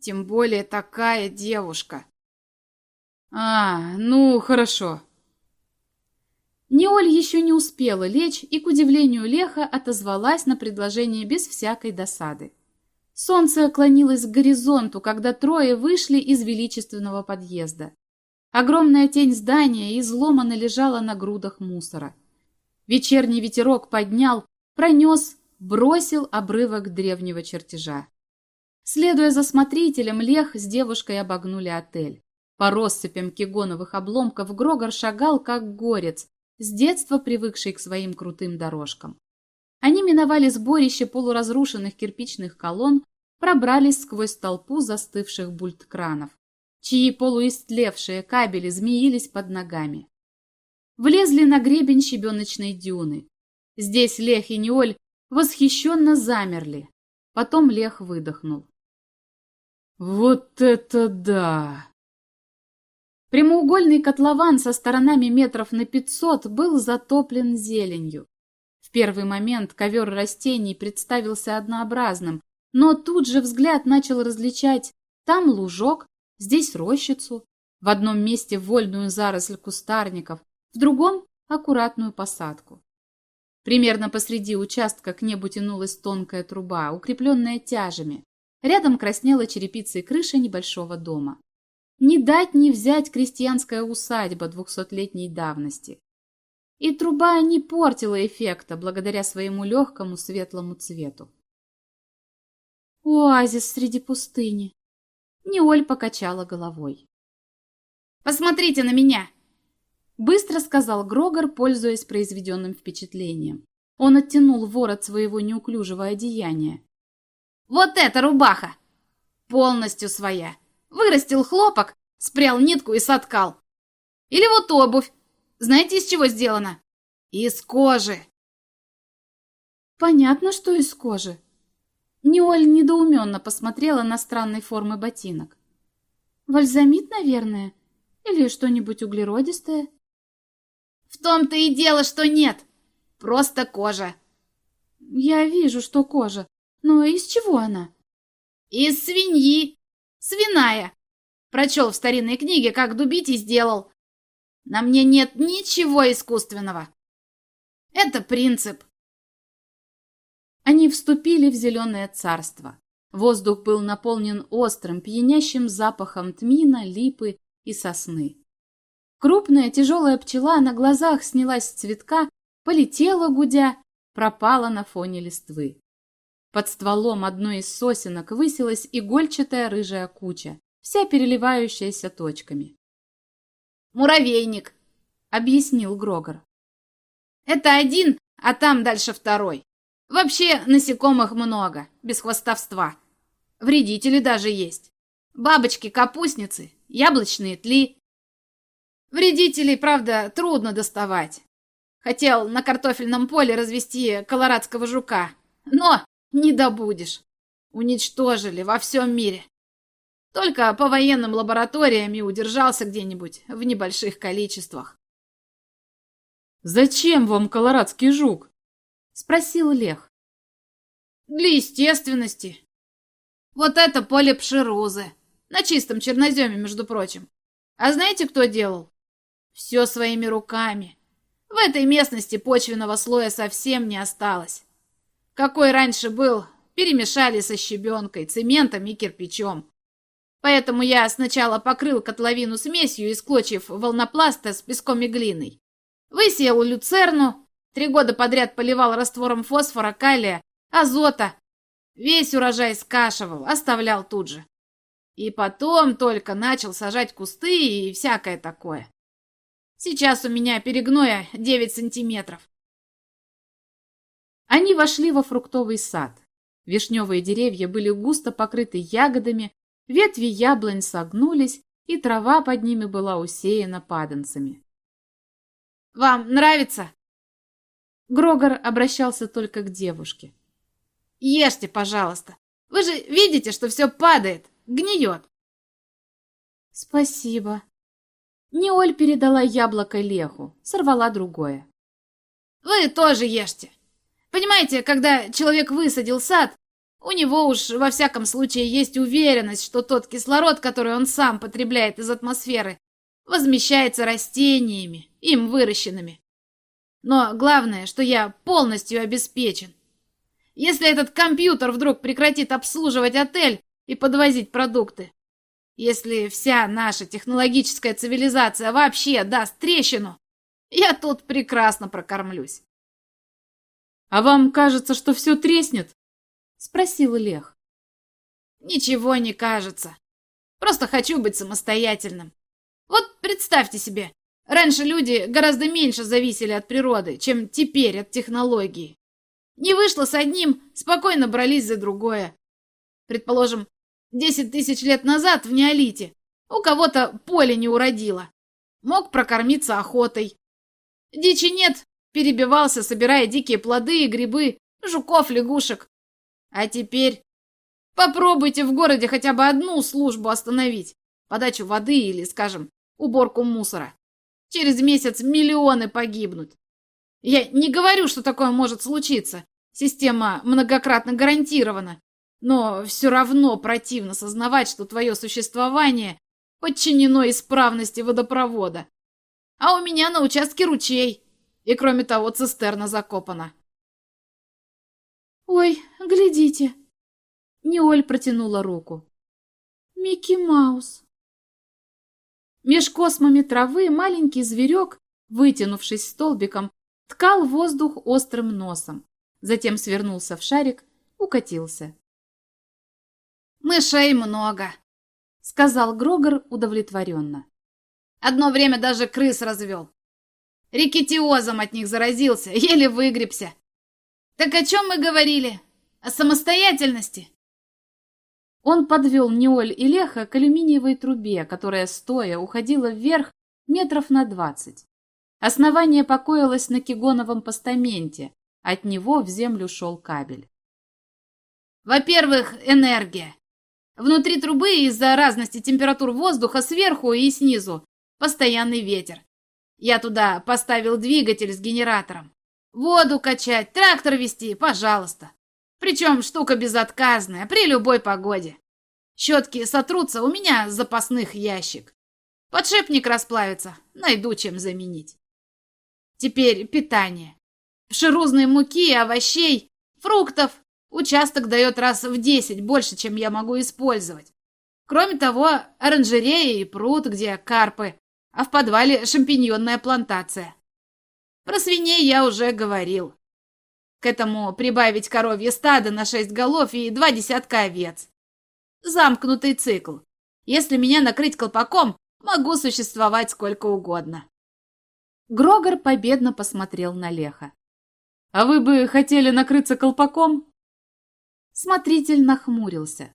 Тем более такая девушка. А, ну, хорошо. Неоль еще не успела лечь и, к удивлению Леха, отозвалась на предложение без всякой досады. Солнце клонилось к горизонту, когда трое вышли из величественного подъезда. Огромная тень здания изломанно лежала на грудах мусора. Вечерний ветерок поднял, пронес, бросил обрывок древнего чертежа. Следуя за смотрителем, Лех с девушкой обогнули отель. По россыпям кегоновых обломков Грогор шагал, как горец, с детства привыкший к своим крутым дорожкам. Они миновали сборище полуразрушенных кирпичных колонн, пробрались сквозь толпу застывших бульткранов, чьи полуистлевшие кабели змеились под ногами влезли на гребень щебеночной дюны. Здесь Лех и Неоль восхищенно замерли. Потом Лех выдохнул. «Вот это да!» Прямоугольный котлован со сторонами метров на пятьсот был затоплен зеленью. В первый момент ковер растений представился однообразным, но тут же взгляд начал различать там лужок, здесь рощицу, в одном месте вольную заросль кустарников, в другом – аккуратную посадку. Примерно посреди участка к небу тянулась тонкая труба, укрепленная тяжами. Рядом краснела черепицей крыша небольшого дома. Не дать не взять крестьянская усадьба двухсотлетней давности. И труба не портила эффекта благодаря своему легкому светлому цвету. Оазис среди пустыни. Неоль покачала головой. «Посмотрите на меня!» Быстро сказал Грогор, пользуясь произведенным впечатлением. Он оттянул ворот своего неуклюжего одеяния. «Вот эта рубаха! Полностью своя! Вырастил хлопок, спрял нитку и соткал. Или вот обувь. Знаете, из чего сделана? Из кожи!» «Понятно, что из кожи». Неоль недоуменно посмотрела на странной формы ботинок. «Вальзамит, наверное? Или что-нибудь углеродистое?» В том-то и дело, что нет. Просто кожа. Я вижу, что кожа. Но из чего она? Из свиньи. Свиная. Прочел в старинной книге, как дубить и сделал. На мне нет ничего искусственного. Это принцип. Они вступили в зеленое царство. Воздух был наполнен острым, пьянящим запахом тмина, липы и сосны. Крупная тяжелая пчела на глазах снялась с цветка, полетела гудя, пропала на фоне листвы. Под стволом одной из сосенок высилась игольчатая рыжая куча, вся переливающаяся точками. «Муравейник», — объяснил Грогор. «Это один, а там дальше второй. Вообще насекомых много, без хвостовства. Вредители даже есть. Бабочки-капустницы, яблочные тли, Вредителей, правда, трудно доставать. Хотел на картофельном поле развести колорадского жука, но не добудешь. Уничтожили во всем мире. Только по военным лабораториям и удержался где-нибудь в небольших количествах. «Зачем вам колорадский жук?» — спросил Лех. «Для естественности. Вот это поле пшерузы. На чистом черноземе, между прочим. А знаете, кто делал? Все своими руками. В этой местности почвенного слоя совсем не осталось. Какой раньше был, перемешали со щебенкой, цементом и кирпичом. Поэтому я сначала покрыл котловину смесью из клочьев волнопласта с песком и глиной. Высеял люцерну, три года подряд поливал раствором фосфора, калия, азота. Весь урожай скашивал, оставлял тут же. И потом только начал сажать кусты и всякое такое. Сейчас у меня перегноя 9 сантиметров. Они вошли во фруктовый сад. Вишневые деревья были густо покрыты ягодами, ветви яблонь согнулись, и трава под ними была усеяна паданцами. «Вам нравится?» Грогор обращался только к девушке. «Ешьте, пожалуйста. Вы же видите, что все падает, гниет». «Спасибо». Неоль передала яблоко Леху, сорвала другое. «Вы тоже ешьте. Понимаете, когда человек высадил сад, у него уж во всяком случае есть уверенность, что тот кислород, который он сам потребляет из атмосферы, возмещается растениями, им выращенными. Но главное, что я полностью обеспечен. Если этот компьютер вдруг прекратит обслуживать отель и подвозить продукты, если вся наша технологическая цивилизация вообще даст трещину, я тут прекрасно прокормлюсь. «А вам кажется, что все треснет?» — спросил Лех. «Ничего не кажется. Просто хочу быть самостоятельным. Вот представьте себе, раньше люди гораздо меньше зависели от природы, чем теперь от технологии. Не вышло с одним, спокойно брались за другое. Предположим, десять тысяч лет назад в неолите у кого-то поле не уродило. Мог прокормиться охотой. Дичи нет, перебивался, собирая дикие плоды и грибы, жуков, лягушек. А теперь попробуйте в городе хотя бы одну службу остановить. Подачу воды или, скажем, уборку мусора. Через месяц миллионы погибнут. Я не говорю, что такое может случиться. Система многократно гарантирована. Но все равно противно сознавать, что твое существование подчинено исправности водопровода. А у меня на участке ручей. И кроме того, цистерна закопана. «Ой, глядите!» Неоль протянула руку. «Микки Маус!» Меж космами травы маленький зверек, вытянувшись столбиком, ткал воздух острым носом. Затем свернулся в шарик, укатился. «Мышей много», — сказал Грогор удовлетворенно. «Одно время даже крыс развел. Рикетиозом от них заразился, еле выгребся. Так о чем мы говорили? О самостоятельности?» Он подвел Неоль и Леха к алюминиевой трубе, которая, стоя, уходила вверх метров на двадцать. Основание покоилось на кигоновом постаменте, от него в землю шел кабель. Во-первых, энергия. Внутри трубы из-за разности температур воздуха сверху и снизу постоянный ветер. Я туда поставил двигатель с генератором. Воду качать, трактор вести, пожалуйста. Причем штука безотказная, при любой погоде. Щетки сотрутся, у меня запасных ящик. Подшипник расплавится, найду чем заменить. Теперь питание. Пшерузной муки, овощей, фруктов. Участок дает раз в десять больше, чем я могу использовать. Кроме того, оранжерея и пруд, где карпы, а в подвале шампиньонная плантация. Про свиней я уже говорил. К этому прибавить коровье стадо на шесть голов и два десятка овец. Замкнутый цикл. Если меня накрыть колпаком, могу существовать сколько угодно. Грогор победно посмотрел на Леха. «А вы бы хотели накрыться колпаком?» Смотритель нахмурился.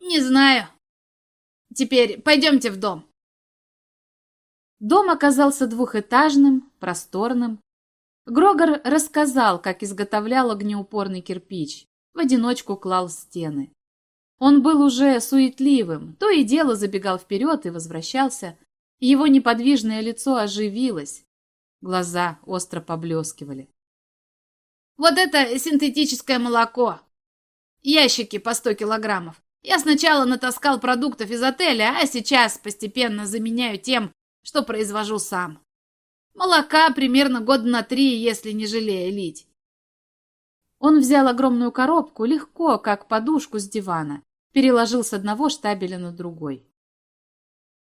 «Не знаю. Теперь пойдемте в дом». Дом оказался двухэтажным, просторным. Грогор рассказал, как изготовлял огнеупорный кирпич, в одиночку клал стены. Он был уже суетливым, то и дело забегал вперед и возвращался. Его неподвижное лицо оживилось, глаза остро поблескивали. «Вот это синтетическое молоко! Ящики по сто килограммов. Я сначала натаскал продуктов из отеля, а сейчас постепенно заменяю тем, что произвожу сам. Молока примерно год на три, если не жалея лить. Он взял огромную коробку, легко, как подушку с дивана, переложил с одного штабеля на другой.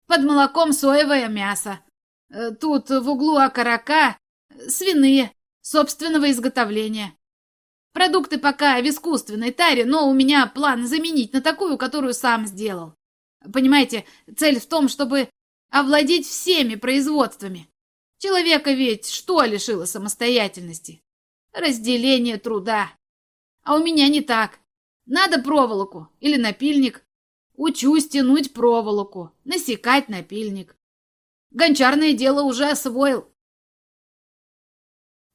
Под молоком соевое мясо. Э, тут в углу окорока свиные, собственного изготовления. Продукты пока в искусственной таре, но у меня план заменить на такую, которую сам сделал. Понимаете, цель в том, чтобы овладеть всеми производствами. Человека ведь что лишило самостоятельности? Разделение труда. А у меня не так. Надо проволоку или напильник. Учусь тянуть проволоку, насекать напильник. Гончарное дело уже освоил.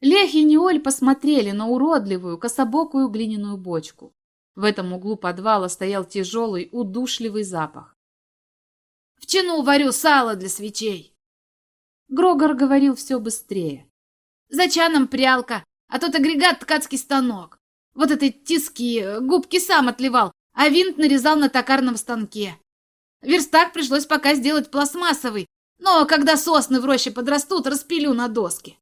Лех и Неоль посмотрели на уродливую, кособокую глиняную бочку. В этом углу подвала стоял тяжелый, удушливый запах. «В чину варю сало для свечей!» Грогор говорил все быстрее. «За чаном прялка, а тот агрегат ткацкий станок. Вот эти тиски, губки сам отливал, а винт нарезал на токарном станке. Верстак пришлось пока сделать пластмассовый, но когда сосны в роще подрастут, распилю на доски.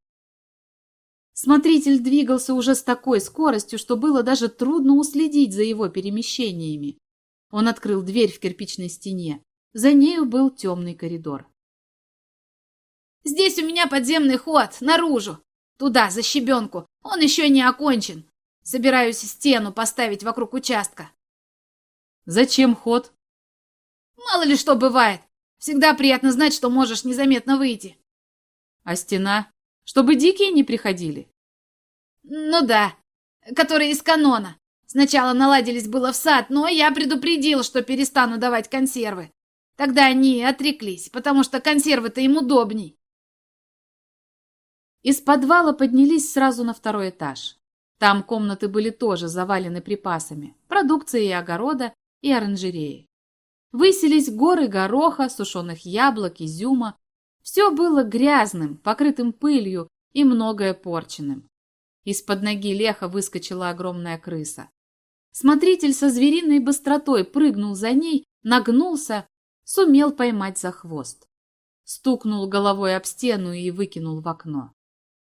Смотритель двигался уже с такой скоростью, что было даже трудно уследить за его перемещениями. Он открыл дверь в кирпичной стене. За нею был темный коридор. «Здесь у меня подземный ход, наружу. Туда, за щебенку. Он еще не окончен. Собираюсь стену поставить вокруг участка». «Зачем ход?» «Мало ли что бывает. Всегда приятно знать, что можешь незаметно выйти. А стена? Чтобы дикие не приходили? Ну да, которые из канона. Сначала наладились было в сад, но я предупредил, что перестану давать консервы. Тогда они отреклись, потому что консервы-то им удобней. Из подвала поднялись сразу на второй этаж. Там комнаты были тоже завалены припасами, продукцией огорода и оранжереи. Высились горы гороха, сушеных яблок, изюма. Все было грязным, покрытым пылью и многое порченным. Из-под ноги Леха выскочила огромная крыса. Смотритель со звериной быстротой прыгнул за ней, нагнулся, сумел поймать за хвост. Стукнул головой об стену и выкинул в окно.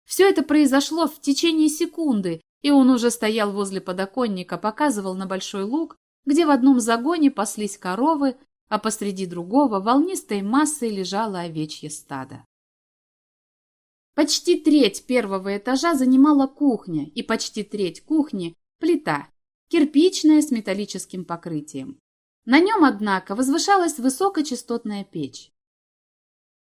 Все это произошло в течение секунды, и он уже стоял возле подоконника, показывал на большой луг где в одном загоне паслись коровы, а посреди другого волнистой массой лежало овечье стадо. Почти треть первого этажа занимала кухня, и почти треть кухни – плита, кирпичная с металлическим покрытием. На нем, однако, возвышалась высокочастотная печь.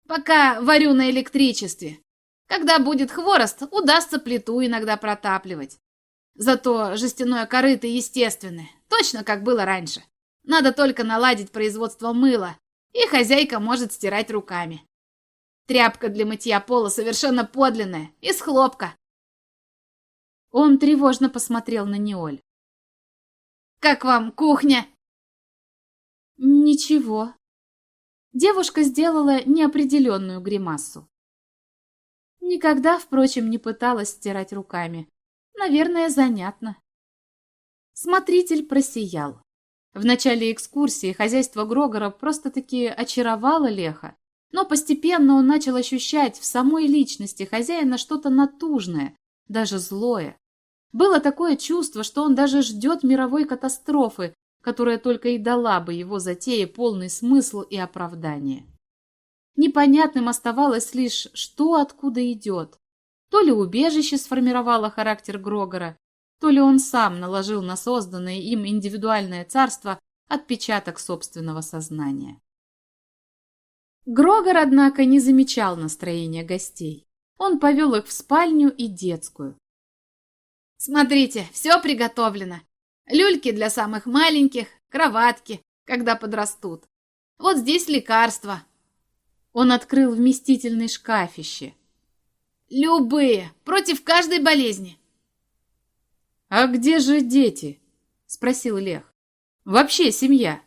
«Пока варю на электричестве. Когда будет хворост, удастся плиту иногда протапливать. Зато жестяное корыто естественное, точно как было раньше. Надо только наладить производство мыла, и хозяйка может стирать руками. Тряпка для мытья пола совершенно подлинная, из хлопка. Он тревожно посмотрел на Неоль. «Как вам кухня?» «Ничего». Девушка сделала неопределенную гримасу. Никогда, впрочем, не пыталась стирать руками. Наверное, занятно. Смотритель просиял. В начале экскурсии хозяйство Грогора просто-таки очаровало Леха, но постепенно он начал ощущать в самой личности хозяина что-то натужное, даже злое. Было такое чувство, что он даже ждет мировой катастрофы, которая только и дала бы его затее полный смысл и оправдание. Непонятным оставалось лишь, что откуда идет. То ли убежище сформировало характер Грогора, то ли он сам наложил на созданное им индивидуальное царство отпечаток собственного сознания. Грогор, однако, не замечал настроения гостей. Он повел их в спальню и детскую. «Смотрите, все приготовлено. Люльки для самых маленьких, кроватки, когда подрастут. Вот здесь лекарства». Он открыл вместительный шкафище, Любые, против каждой болезни. А где же дети? Спросил Лех. Вообще семья.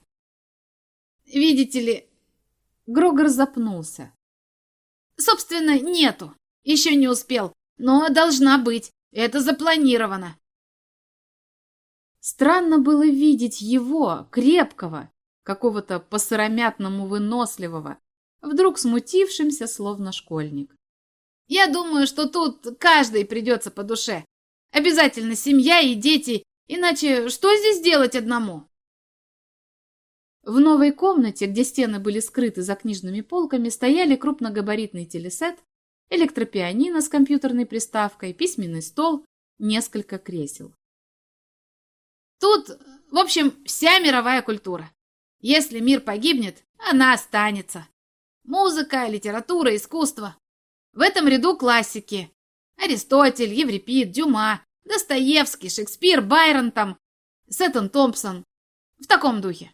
Видите ли... Грогор запнулся. Собственно, нету. Еще не успел. Но должна быть. Это запланировано. Странно было видеть его, крепкого, какого-то по-сыромятному выносливого, вдруг смутившимся, словно школьник. Я думаю, что тут каждый придется по душе. Обязательно семья и дети, иначе что здесь делать одному? В новой комнате, где стены были скрыты за книжными полками, стояли крупногабаритный телесет, электропианино с компьютерной приставкой, письменный стол, несколько кресел. Тут, в общем, вся мировая культура. Если мир погибнет, она останется. Музыка, литература, искусство. В этом ряду классики. Аристотель, Еврипид, Дюма, Достоевский, Шекспир, Байрон там, Сеттон Томпсон. В таком духе.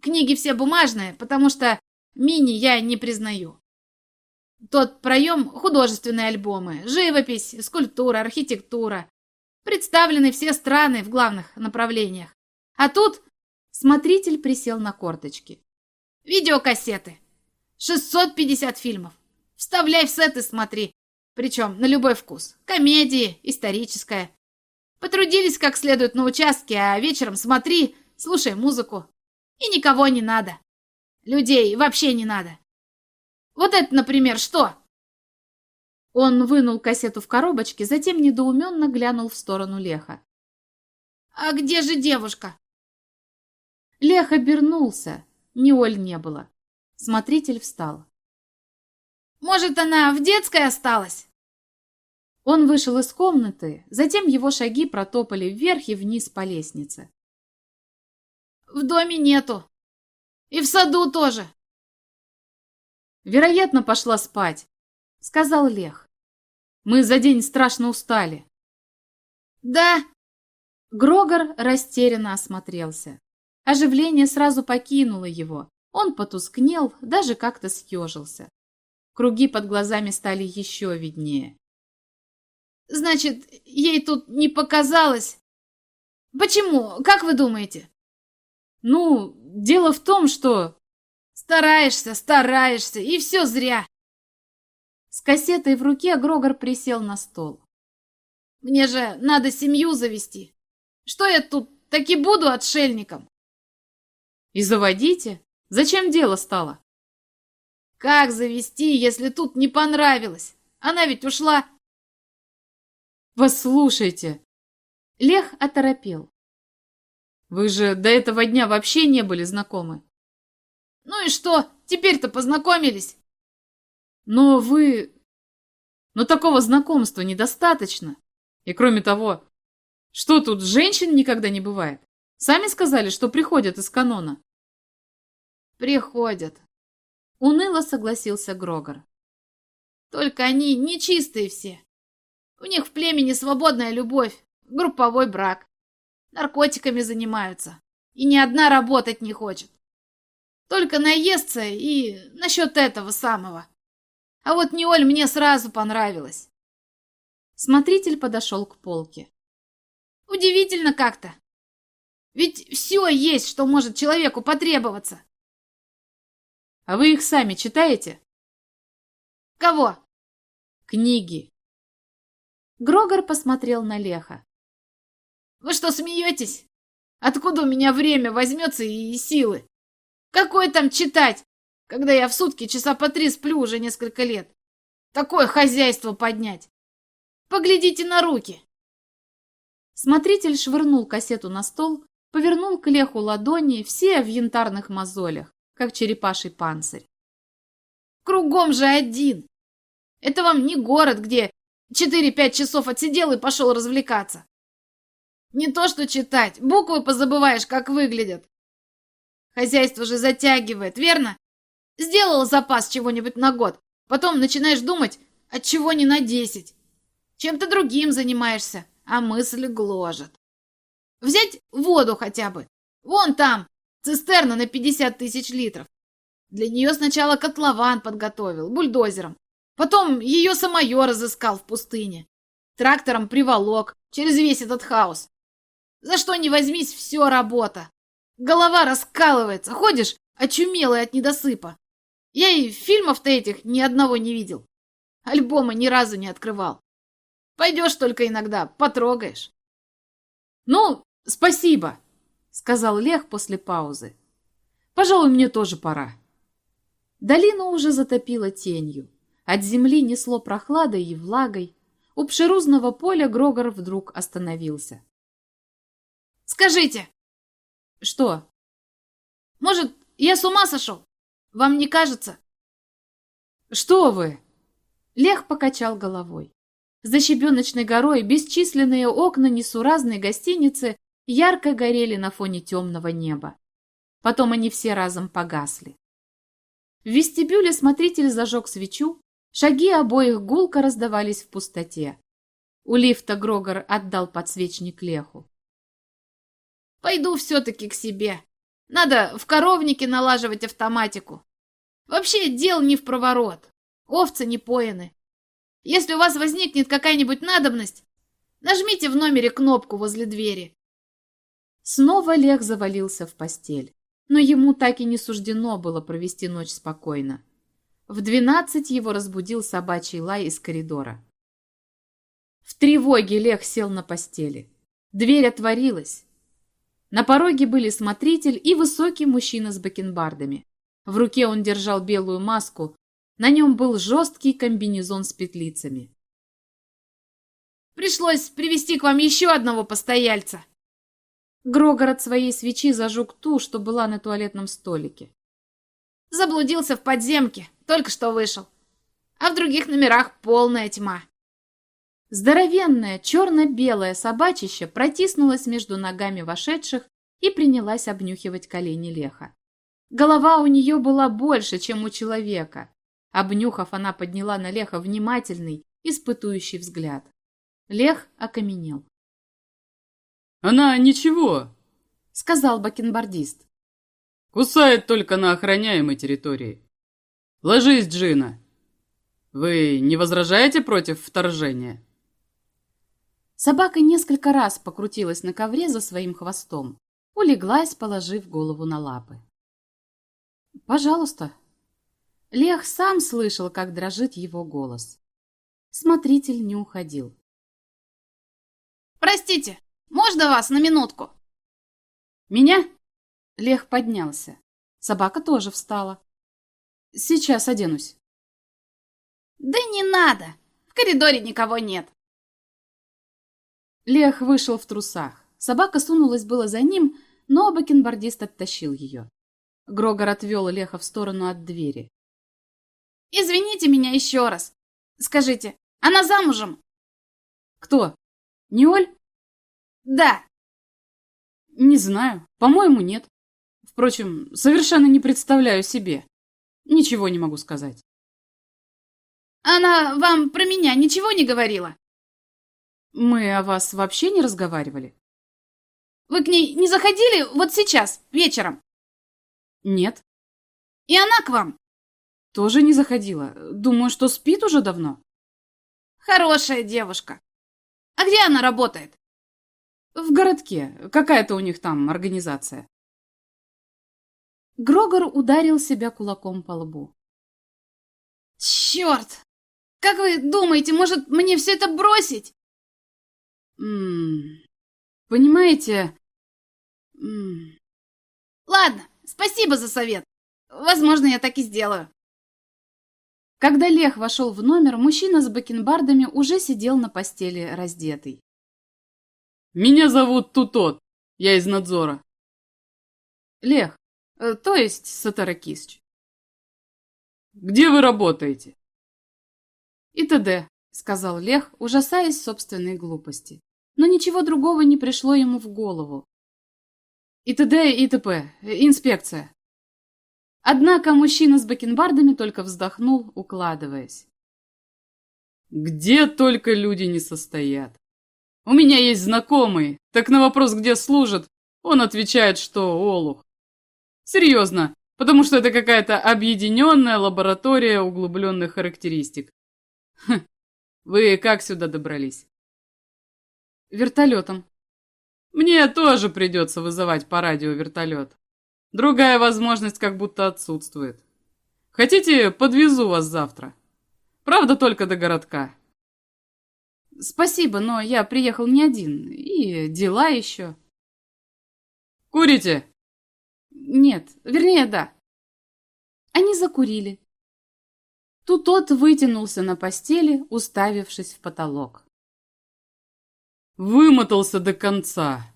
Книги все бумажные, потому что мини я не признаю. Тот проем – художественные альбомы, живопись, скульптура, архитектура. Представлены все страны в главных направлениях. А тут смотритель присел на корточки. Видеокассеты. 650 фильмов. Вставляй в сет смотри. Причем на любой вкус. Комедии, историческая. Потрудились как следует на участке, а вечером смотри, слушай музыку. И никого не надо. Людей вообще не надо. Вот это, например, что? Он вынул кассету в коробочке, затем недоуменно глянул в сторону Леха. «А где же девушка?» Лех обернулся. Ни Оль не было. Смотритель встал. «Может, она в детской осталась?» Он вышел из комнаты, затем его шаги протопали вверх и вниз по лестнице. «В доме нету. И в саду тоже». «Вероятно, пошла спать», — сказал Лех. Мы за день страшно устали. Да. Грогор растерянно осмотрелся. Оживление сразу покинуло его. Он потускнел, даже как-то съежился. Круги под глазами стали еще виднее. Значит, ей тут не показалось? Почему? Как вы думаете? Ну, дело в том, что... Стараешься, стараешься, и все зря. С кассетой в руке Грогор присел на стол. «Мне же надо семью завести. Что я тут таки буду отшельником?» «И заводите? Зачем дело стало?» «Как завести, если тут не понравилось? Она ведь ушла!» «Послушайте!» Лех оторопел. «Вы же до этого дня вообще не были знакомы?» «Ну и что? Теперь-то познакомились!» Но вы... Но такого знакомства недостаточно. И кроме того, что тут женщин никогда не бывает? Сами сказали, что приходят из канона. Приходят. Уныло согласился Грогор. Только они нечистые все. У них в племени свободная любовь, групповой брак. Наркотиками занимаются. И ни одна работать не хочет. Только наестся и насчет этого самого. А вот Неоль мне сразу понравилась. Смотритель подошел к полке. Удивительно как-то. Ведь все есть, что может человеку потребоваться. А вы их сами читаете? Кого? Книги. Грогор посмотрел на Леха. Вы что, смеетесь? Откуда у меня время возьмется и силы? Какое там читать? Когда я в сутки часа по три сплю уже несколько лет. Такое хозяйство поднять. Поглядите на руки. Смотритель швырнул кассету на стол, повернул к леху ладони, все в янтарных мозолях, как черепаший панцирь. Кругом же один. Это вам не город, где четыре-пять часов отсидел и пошел развлекаться. Не то что читать, буквы позабываешь, как выглядят. Хозяйство же затягивает, верно? Сделал запас чего-нибудь на год, потом начинаешь думать, от чего не на десять. Чем-то другим занимаешься, а мысль гложет. Взять воду хотя бы. Вон там, цистерна на 50 тысяч литров. Для нее сначала котлован подготовил, бульдозером. Потом ее самое разыскал в пустыне. Трактором приволок через весь этот хаос. За что не возьмись, все работа. Голова раскалывается, ходишь, очумелый от недосыпа. Я и фильмов-то этих ни одного не видел. Альбома ни разу не открывал. Пойдешь только иногда, потрогаешь. Ну, спасибо, сказал Лех после паузы. Пожалуй, мне тоже пора. Долину уже затопило тенью. От земли несло прохладой и влагой. У пшерузного поля Грогор вдруг остановился. «Скажите!» «Что?» Может, я с ума сошел? Вам не кажется? Что вы? Лех покачал головой. За щебеночной горой бесчисленные окна несуразной гостиницы ярко горели на фоне темного неба. Потом они все разом погасли. В вестибюле смотритель зажег свечу, шаги обоих гулко раздавались в пустоте. У лифта Грогор отдал подсвечник Леху. «Пойду все-таки к себе. Надо в коровнике налаживать автоматику. Вообще дел не в проворот. Овцы не поены. Если у вас возникнет какая-нибудь надобность, нажмите в номере кнопку возле двери». Снова Лех завалился в постель но ему так и не суждено было провести ночь спокойно. В двенадцать его разбудил собачий лай из коридора. В тревоге Лех сел на постели. Дверь отворилась. На пороге были смотритель и высокий мужчина с бакенбардами. В руке он держал белую маску, на нем был жесткий комбинезон с петлицами. «Пришлось привести к вам еще одного постояльца», Грогор от своей свечи зажег ту, что была на туалетном столике. Заблудился в подземке, только что вышел. А в других номерах полная тьма. Здоровенное черно-белое собачище протиснулось между ногами вошедших и принялась обнюхивать колени Леха. Голова у нее была больше, чем у человека. Обнюхав, она подняла на Леха внимательный, испытующий взгляд. Лех окаменел. «Она ничего», — сказал бакенбардист. «Кусает только на охраняемой территории. Ложись, Джина. Вы не возражаете против вторжения?» Собака несколько раз покрутилась на ковре за своим хвостом, улеглась, положив голову на лапы. «Пожалуйста». Лех сам слышал, как дрожит его голос. Смотритель не уходил. «Простите, можно вас на минутку?» «Меня?» Лех поднялся. Собака тоже встала. «Сейчас оденусь». «Да не надо! В коридоре никого нет!» Лех вышел в трусах. Собака сунулась было за ним, но бакенбардист оттащил ее. Грогор отвел Леха в сторону от двери. «Извините меня еще раз. Скажите, она замужем?» «Кто? Неоль?» Да. Не знаю. По-моему, нет. Впрочем, совершенно не представляю себе. Ничего не могу сказать. Она вам про меня ничего не говорила? Мы о вас вообще не разговаривали. Вы к ней не заходили вот сейчас, вечером? Нет. И она к вам? Тоже не заходила. Думаю, что спит уже давно. Хорошая девушка. А где она работает? В городке. Какая-то у них там организация. Грогор ударил себя кулаком по лбу. Черт! Как вы думаете, может мне все это бросить? Понимаете? Ладно, спасибо за совет. Возможно, я так и сделаю. Когда Лех вошел в номер, мужчина с бакенбардами уже сидел на постели раздетый. Меня зовут Тутот. Я из надзора. Лех, э, то есть Сатаракисч. Где вы работаете? И т.д., сказал Лех, ужасаясь собственной глупости. Но ничего другого не пришло ему в голову. И т.д. и т.п. Инспекция. Однако мужчина с бакенбардами только вздохнул, укладываясь. Где только люди не состоят. У меня есть знакомый, так на вопрос, где служит, он отвечает, что Олух. Серьезно, потому что это какая-то объединенная лаборатория углубленных характеристик. Хм, вы как сюда добрались? Вертолетом. Мне тоже придется вызывать по радио вертолет. Другая возможность как будто отсутствует. Хотите, подвезу вас завтра? Правда, только до городка. Спасибо, но я приехал не один. И дела еще. Курите? Нет, вернее, да. Они закурили. Тут тот вытянулся на постели, уставившись в потолок. Вымотался до конца.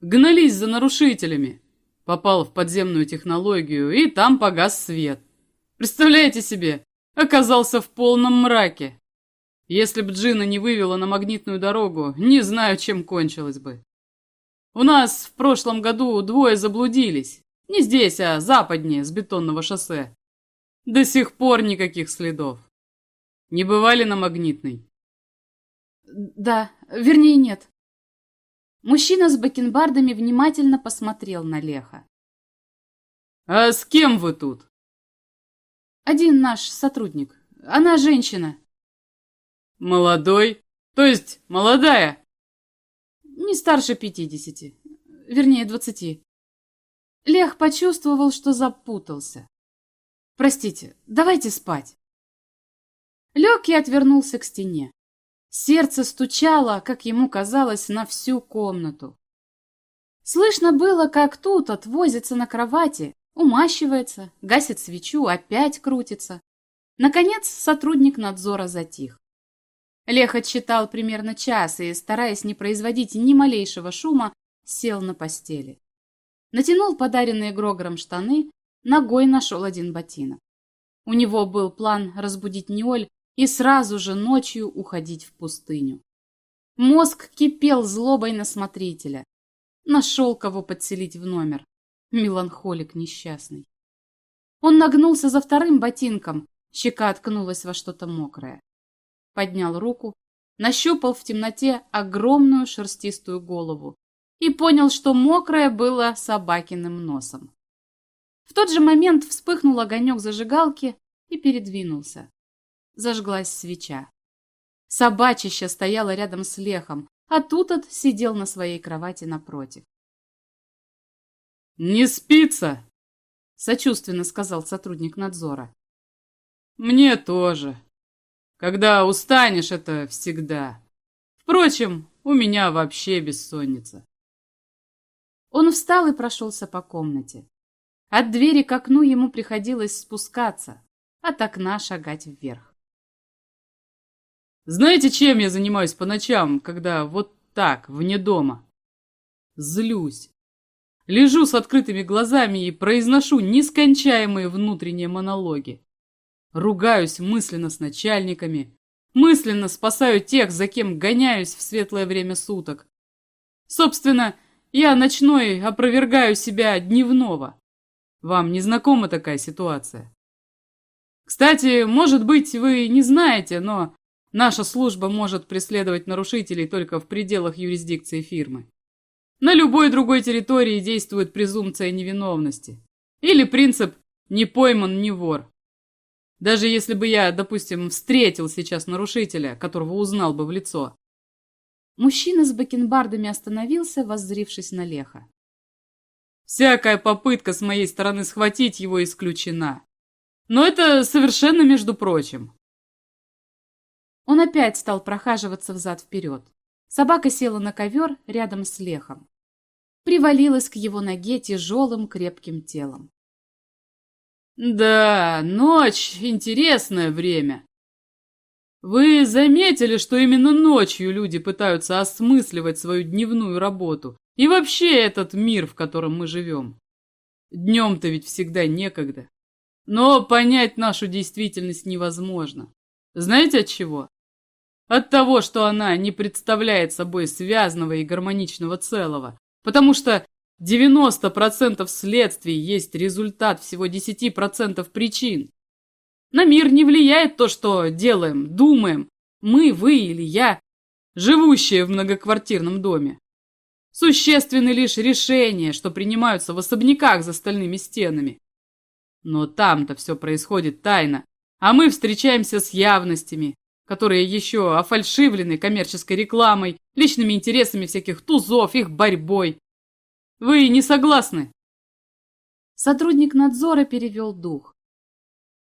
Гнались за нарушителями. Попал в подземную технологию, и там погас свет. Представляете себе, оказался в полном мраке. Если б Джина не вывела на магнитную дорогу, не знаю, чем кончилось бы. У нас в прошлом году двое заблудились. Не здесь, а западнее, с бетонного шоссе. До сих пор никаких следов. Не бывали на магнитной? Да, вернее, нет. Мужчина с бакенбардами внимательно посмотрел на Леха. А с кем вы тут? Один наш сотрудник. Она женщина. Молодой? То есть молодая? Не старше пятидесяти. Вернее, двадцати. Лех почувствовал, что запутался. Простите, давайте спать. Лег и отвернулся к стене. Сердце стучало, как ему казалось, на всю комнату. Слышно было, как тут отвозится на кровати, умащивается, гасит свечу, опять крутится. Наконец сотрудник надзора затих. Лех отсчитал примерно час и, стараясь не производить ни малейшего шума, сел на постели. Натянул подаренные Грогором штаны, ногой нашел один ботинок. У него был план разбудить Неоль и сразу же ночью уходить в пустыню. Мозг кипел злобой на смотрителя. Нашел, кого подселить в номер. Меланхолик несчастный. Он нагнулся за вторым ботинком, щека откнулась во что-то мокрое. Поднял руку, нащупал в темноте огромную шерстистую голову и понял, что мокрое было собакиным носом. В тот же момент вспыхнул огонек зажигалки и передвинулся. Зажглась свеча. Собачище стояло рядом с Лехом, а Тутот сидел на своей кровати напротив. «Не спится?» — сочувственно сказал сотрудник надзора. «Мне тоже. Когда устанешь, это всегда. Впрочем, у меня вообще бессонница». Он встал и прошелся по комнате. От двери к окну ему приходилось спускаться, от окна шагать вверх. Знаете, чем я занимаюсь по ночам, когда вот так, вне дома? Злюсь. Лежу с открытыми глазами и произношу нескончаемые внутренние монологи. Ругаюсь мысленно с начальниками, мысленно спасаю тех, за кем гоняюсь в светлое время суток. Собственно, я ночной опровергаю себя дневного. Вам не знакома такая ситуация? Кстати, может быть, вы не знаете, но наша служба может преследовать нарушителей только в пределах юрисдикции фирмы. На любой другой территории действует презумпция невиновности. Или принцип «не пойман, не вор». Даже если бы я, допустим, встретил сейчас нарушителя, которого узнал бы в лицо, Мужчина с бакенбардами остановился, воззрившись на Леха. Всякая попытка с моей стороны схватить его исключена. Но это совершенно между прочим. Он опять стал прохаживаться взад-вперед. Собака села на ковер рядом с Лехом. Привалилась к его ноге тяжелым крепким телом. «Да, ночь — интересное время. Вы заметили, что именно ночью люди пытаются осмысливать свою дневную работу и вообще этот мир, в котором мы живем? Днем-то ведь всегда некогда. Но понять нашу действительность невозможно. Знаете от чего? От того, что она не представляет собой связанного и гармоничного целого, потому что 90% следствий есть результат всего 10% причин. На мир не влияет то, что делаем, думаем, мы, вы или я, живущие в многоквартирном доме. Существенны лишь решения, что принимаются в особняках за стальными стенами. Но там-то все происходит тайно, а мы встречаемся с явностями, которые еще офальшивлены коммерческой рекламой, личными интересами всяких тузов, их борьбой. Вы не согласны? Сотрудник надзора перевел дух.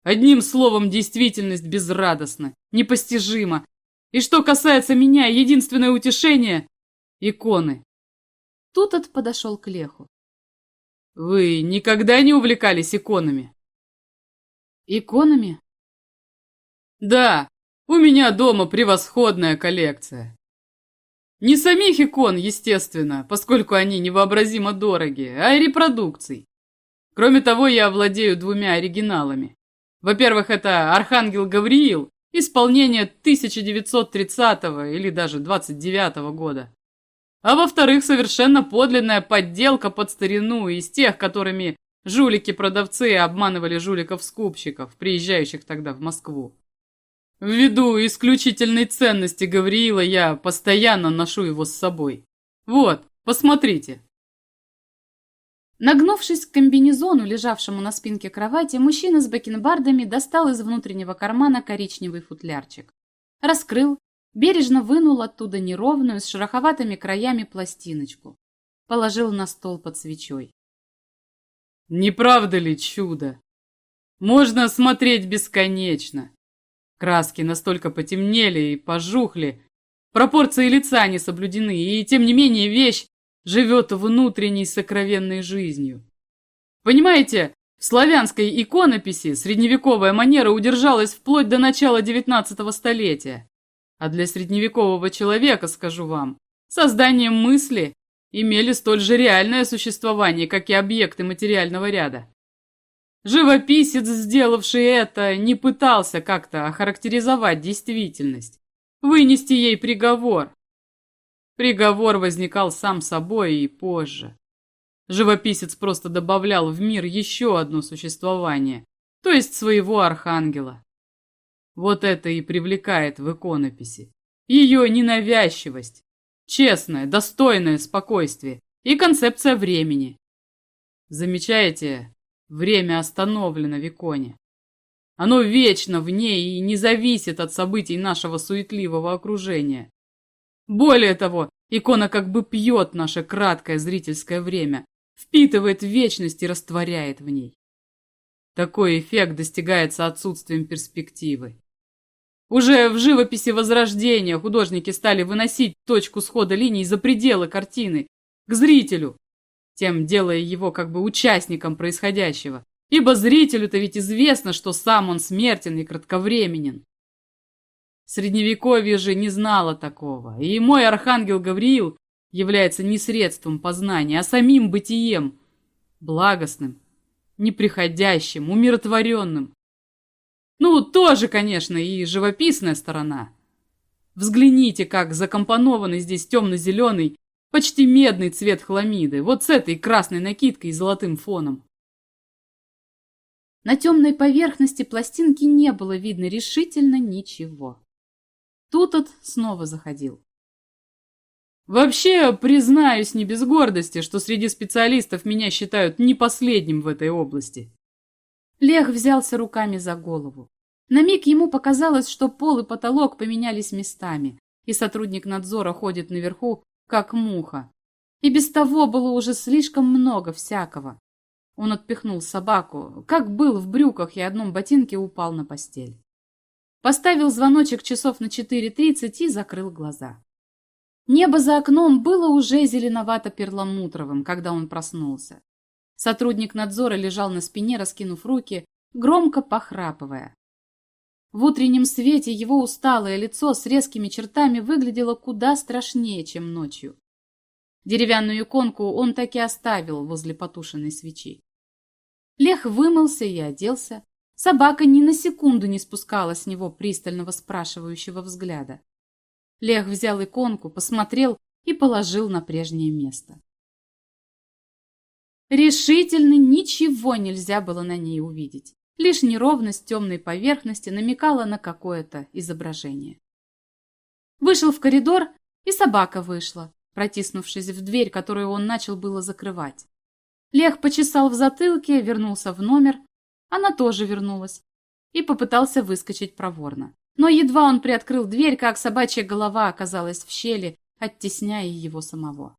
Одним словом, действительность безрадостна, непостижима. И что касается меня, единственное утешение — иконы. Тут от подошел к Леху. Вы никогда не увлекались иконами? Иконами? Да, у меня дома превосходная коллекция. Не самих икон, естественно, поскольку они невообразимо дороги, а и репродукций. Кроме того, я владею двумя оригиналами. Во-первых, это Архангел Гавриил, исполнение 1930 или даже 29 года. А во-вторых, совершенно подлинная подделка под старину из тех, которыми жулики-продавцы обманывали жуликов-скупщиков, приезжающих тогда в Москву. Ввиду исключительной ценности Гавриила я постоянно ношу его с собой. Вот, посмотрите. Нагнувшись к комбинезону, лежавшему на спинке кровати, мужчина с бакенбардами достал из внутреннего кармана коричневый футлярчик. Раскрыл, бережно вынул оттуда неровную, с шероховатыми краями пластиночку. Положил на стол под свечой. Не правда ли чудо? Можно смотреть бесконечно. Краски настолько потемнели и пожухли, пропорции лица не соблюдены, и тем не менее вещь живет внутренней сокровенной жизнью. Понимаете, в славянской иконописи средневековая манера удержалась вплоть до начала XIX столетия. А для средневекового человека, скажу вам, создание мысли имели столь же реальное существование, как и объекты материального ряда. Живописец, сделавший это, не пытался как-то охарактеризовать действительность, вынести ей приговор. Приговор возникал сам собой и позже. Живописец просто добавлял в мир еще одно существование, то есть своего архангела. Вот это и привлекает в иконописи. Ее ненавязчивость, честное, достойное спокойствие и концепция времени. Замечаете, Время остановлено в иконе. Оно вечно в ней и не зависит от событий нашего суетливого окружения. Более того, икона как бы пьет наше краткое зрительское время, впитывает вечность и растворяет в ней. Такой эффект достигается отсутствием перспективы. Уже в живописи Возрождения художники стали выносить точку схода линий за пределы картины, к зрителю, тем делая его как бы участником происходящего, ибо зрителю-то ведь известно, что сам он смертен и кратковременен. Средневековье же не знало такого, и мой архангел Гавриил является не средством познания, а самим бытием, благостным, неприходящим, умиротворенным. Ну, тоже, конечно, и живописная сторона. Взгляните, как закомпонованный здесь темно-зеленый Почти медный цвет хламиды, вот с этой красной накидкой и золотым фоном. На темной поверхности пластинки не было видно решительно ничего. Тут от снова заходил. Вообще, признаюсь не без гордости, что среди специалистов меня считают не последним в этой области. Лех взялся руками за голову. На миг ему показалось, что пол и потолок поменялись местами, и сотрудник надзора ходит наверху, как муха. И без того было уже слишком много всякого. Он отпихнул собаку, как был в брюках и одном ботинке упал на постель. Поставил звоночек часов на 4.30 и закрыл глаза. Небо за окном было уже зеленовато-перламутровым, когда он проснулся. Сотрудник надзора лежал на спине, раскинув руки, громко похрапывая. В утреннем свете его усталое лицо с резкими чертами выглядело куда страшнее, чем ночью. Деревянную иконку он так и оставил возле потушенной свечи. Лех вымылся и оделся. Собака ни на секунду не спускала с него пристального спрашивающего взгляда. Лех взял иконку, посмотрел и положил на прежнее место. Решительно ничего нельзя было на ней увидеть. Лишь неровность темной поверхности намекала на какое-то изображение. Вышел в коридор, и собака вышла, протиснувшись в дверь, которую он начал было закрывать. Лех почесал в затылке, вернулся в номер. Она тоже вернулась и попытался выскочить проворно. Но едва он приоткрыл дверь, как собачья голова оказалась в щели, оттесняя его самого.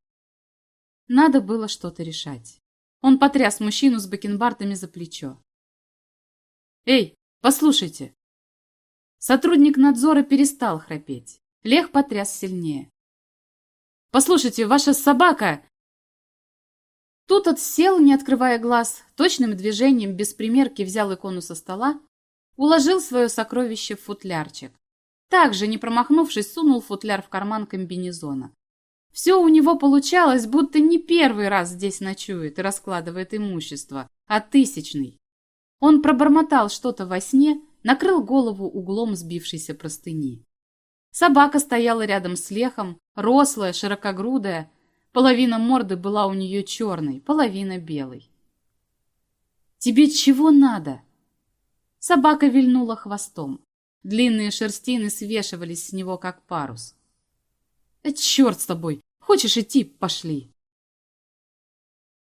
Надо было что-то решать. Он потряс мужчину с бакенбардами за плечо. «Эй, послушайте!» Сотрудник надзора перестал храпеть. Лех потряс сильнее. «Послушайте, ваша собака!» Тут отсел, не открывая глаз, точным движением без примерки взял икону со стола, уложил свое сокровище в футлярчик. Также, не промахнувшись, сунул футляр в карман комбинезона. Все у него получалось, будто не первый раз здесь ночует и раскладывает имущество, а тысячный. Он пробормотал что-то во сне, накрыл голову углом сбившейся простыни. Собака стояла рядом с лехом, рослая, широкогрудая. Половина морды была у нее черной, половина белой. «Тебе чего надо?» Собака вильнула хвостом. Длинные шерстины свешивались с него, как парус. «Э, «Черт с тобой! Хочешь идти? Пошли!»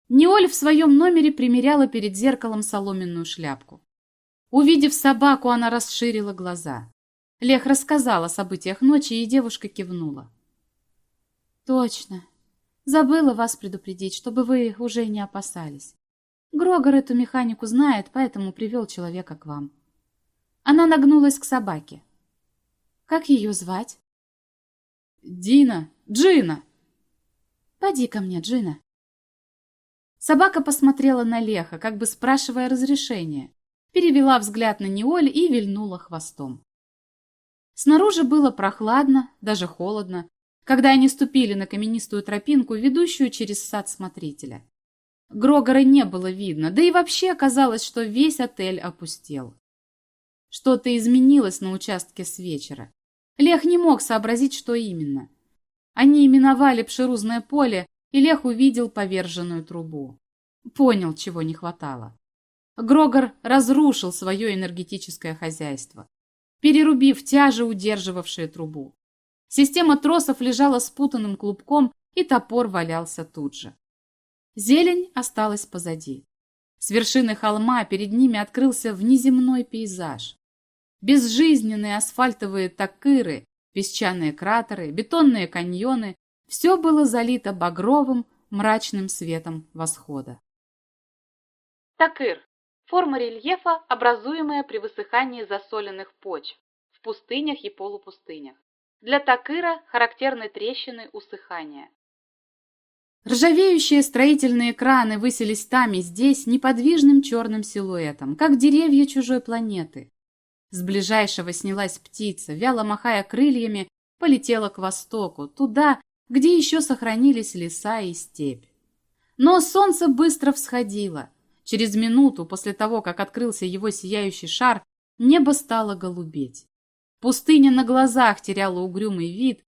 Неоль в своем номере примеряла перед зеркалом соломенную шляпку. Увидев собаку, она расширила глаза. Лех рассказал о событиях ночи, и девушка кивнула. «Точно. Забыла вас предупредить, чтобы вы уже не опасались. Грогор эту механику знает, поэтому привел человека к вам». Она нагнулась к собаке. «Как ее звать?» «Дина! Джина!» «Поди ко мне, Джина!» Собака посмотрела на Леха, как бы спрашивая разрешения, перевела взгляд на Неоль и вильнула хвостом. Снаружи было прохладно, даже холодно, когда они ступили на каменистую тропинку, ведущую через сад смотрителя. Грогора не было видно, да и вообще оказалось, что весь отель опустел. Что-то изменилось на участке с вечера. Лех не мог сообразить, что именно. Они именовали пшерузное поле, и Лех увидел поверженную трубу. Понял, чего не хватало. Грогор разрушил свое энергетическое хозяйство, перерубив тяжи, удерживавшие трубу. Система тросов лежала спутанным клубком, и топор валялся тут же. Зелень осталась позади. С вершины холма перед ними открылся внеземной пейзаж. Безжизненные асфальтовые такыры, песчаные кратеры, бетонные каньоны – все было залито багровым, мрачным светом восхода. Такыр – форма рельефа, образуемая при высыхании засоленных почв в пустынях и полупустынях. Для такыра характерны трещины усыхания. Ржавеющие строительные краны высились там и здесь неподвижным черным силуэтом, как деревья чужой планеты. С ближайшего снялась птица, вяло махая крыльями, полетела к востоку, туда, где еще сохранились леса и степь. Но солнце быстро всходило. Через минуту после того, как открылся его сияющий шар, небо стало голубеть. Пустыня на глазах теряла угрюмый вид,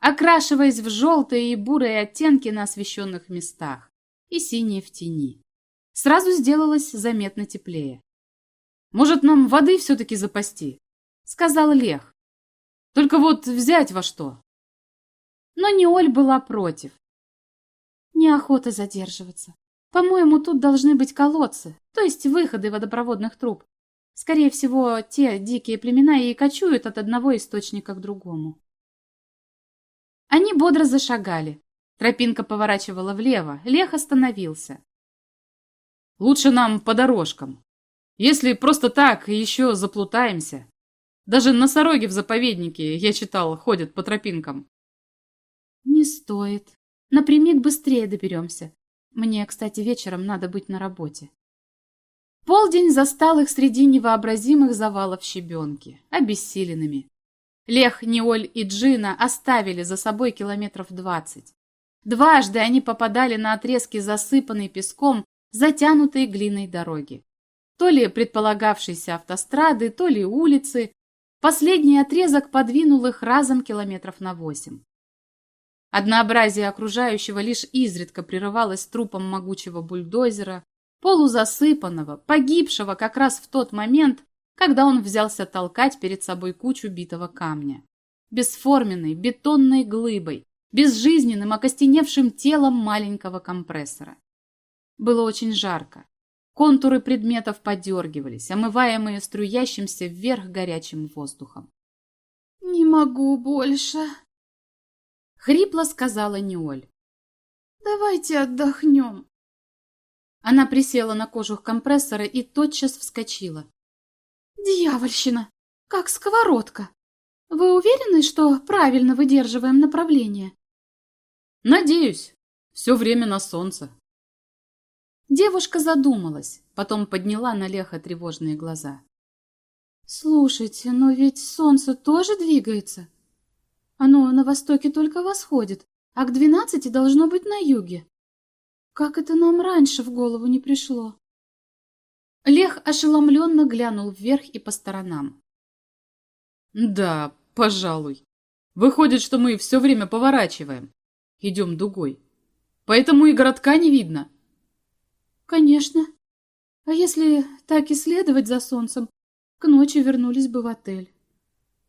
окрашиваясь в желтые и бурые оттенки на освещенных местах и синие в тени. Сразу сделалось заметно теплее. «Может, нам воды все-таки запасти?» — сказал Лех. «Только вот взять во что?» Но Неоль была против. Неохота задерживаться. По-моему, тут должны быть колодцы, то есть выходы водопроводных труб. Скорее всего, те дикие племена и кочуют от одного источника к другому. Они бодро зашагали. Тропинка поворачивала влево, Лех остановился. «Лучше нам по дорожкам. Если просто так, еще заплутаемся. Даже носороги в заповеднике, я читал, ходят по тропинкам». «Не стоит. Напрямик быстрее доберемся. Мне, кстати, вечером надо быть на работе». Полдень застал их среди невообразимых завалов щебенки, обессиленными. Лех, Неоль и Джина оставили за собой километров двадцать. Дважды они попадали на отрезки засыпанной песком, затянутой глиной дороги. То ли предполагавшейся автострады, то ли улицы. Последний отрезок подвинул их разом километров на восемь. Однообразие окружающего лишь изредка прерывалось трупом могучего бульдозера, полузасыпанного, погибшего как раз в тот момент, когда он взялся толкать перед собой кучу битого камня. Бесформенной бетонной глыбой, безжизненным окостеневшим телом маленького компрессора. Было очень жарко. Контуры предметов подергивались, омываемые струящимся вверх горячим воздухом. «Не могу больше», — хрипло сказала Неоль. «Давайте отдохнем». Она присела на кожух компрессора и тотчас вскочила. «Дьявольщина! Как сковородка! Вы уверены, что правильно выдерживаем направление?» «Надеюсь. Все время на солнце». Девушка задумалась, потом подняла на Леха тревожные глаза. «Слушайте, но ведь солнце тоже двигается. Оно на востоке только восходит, а к двенадцати должно быть на юге. Как это нам раньше в голову не пришло? Лех ошеломленно глянул вверх и по сторонам. Да, пожалуй. Выходит, что мы все время поворачиваем. Идем дугой. Поэтому и городка не видно. Конечно. А если так исследовать за солнцем, к ночи вернулись бы в отель.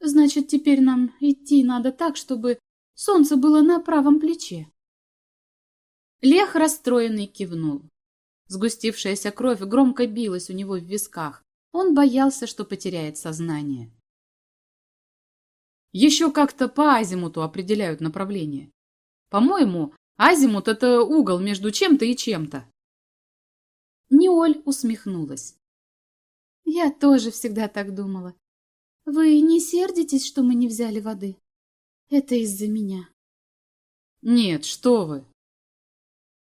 Значит, теперь нам идти надо так, чтобы солнце было на правом плече. Лех расстроенный кивнул. Сгустившаяся кровь громко билась у него в висках. Он боялся, что потеряет сознание. Еще как-то по азимуту определяют направление. По-моему, азимут – это угол между чем-то и чем-то. Неоль усмехнулась. Я тоже всегда так думала. Вы не сердитесь, что мы не взяли воды? Это из-за меня. Нет, что вы.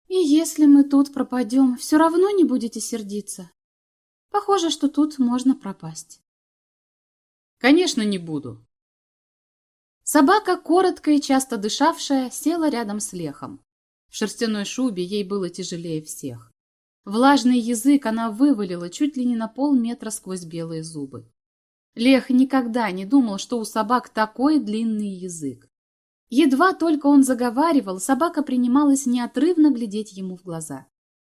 И если мы тут пропадем, все равно не будете сердиться. Похоже, что тут можно пропасть. Конечно, не буду. Собака, коротко и часто дышавшая, села рядом с Лехом. В шерстяной шубе ей было тяжелее всех. Влажный язык она вывалила чуть ли не на полметра сквозь белые зубы. Лех никогда не думал, что у собак такой длинный язык. Едва только он заговаривал, собака принималась неотрывно глядеть ему в глаза.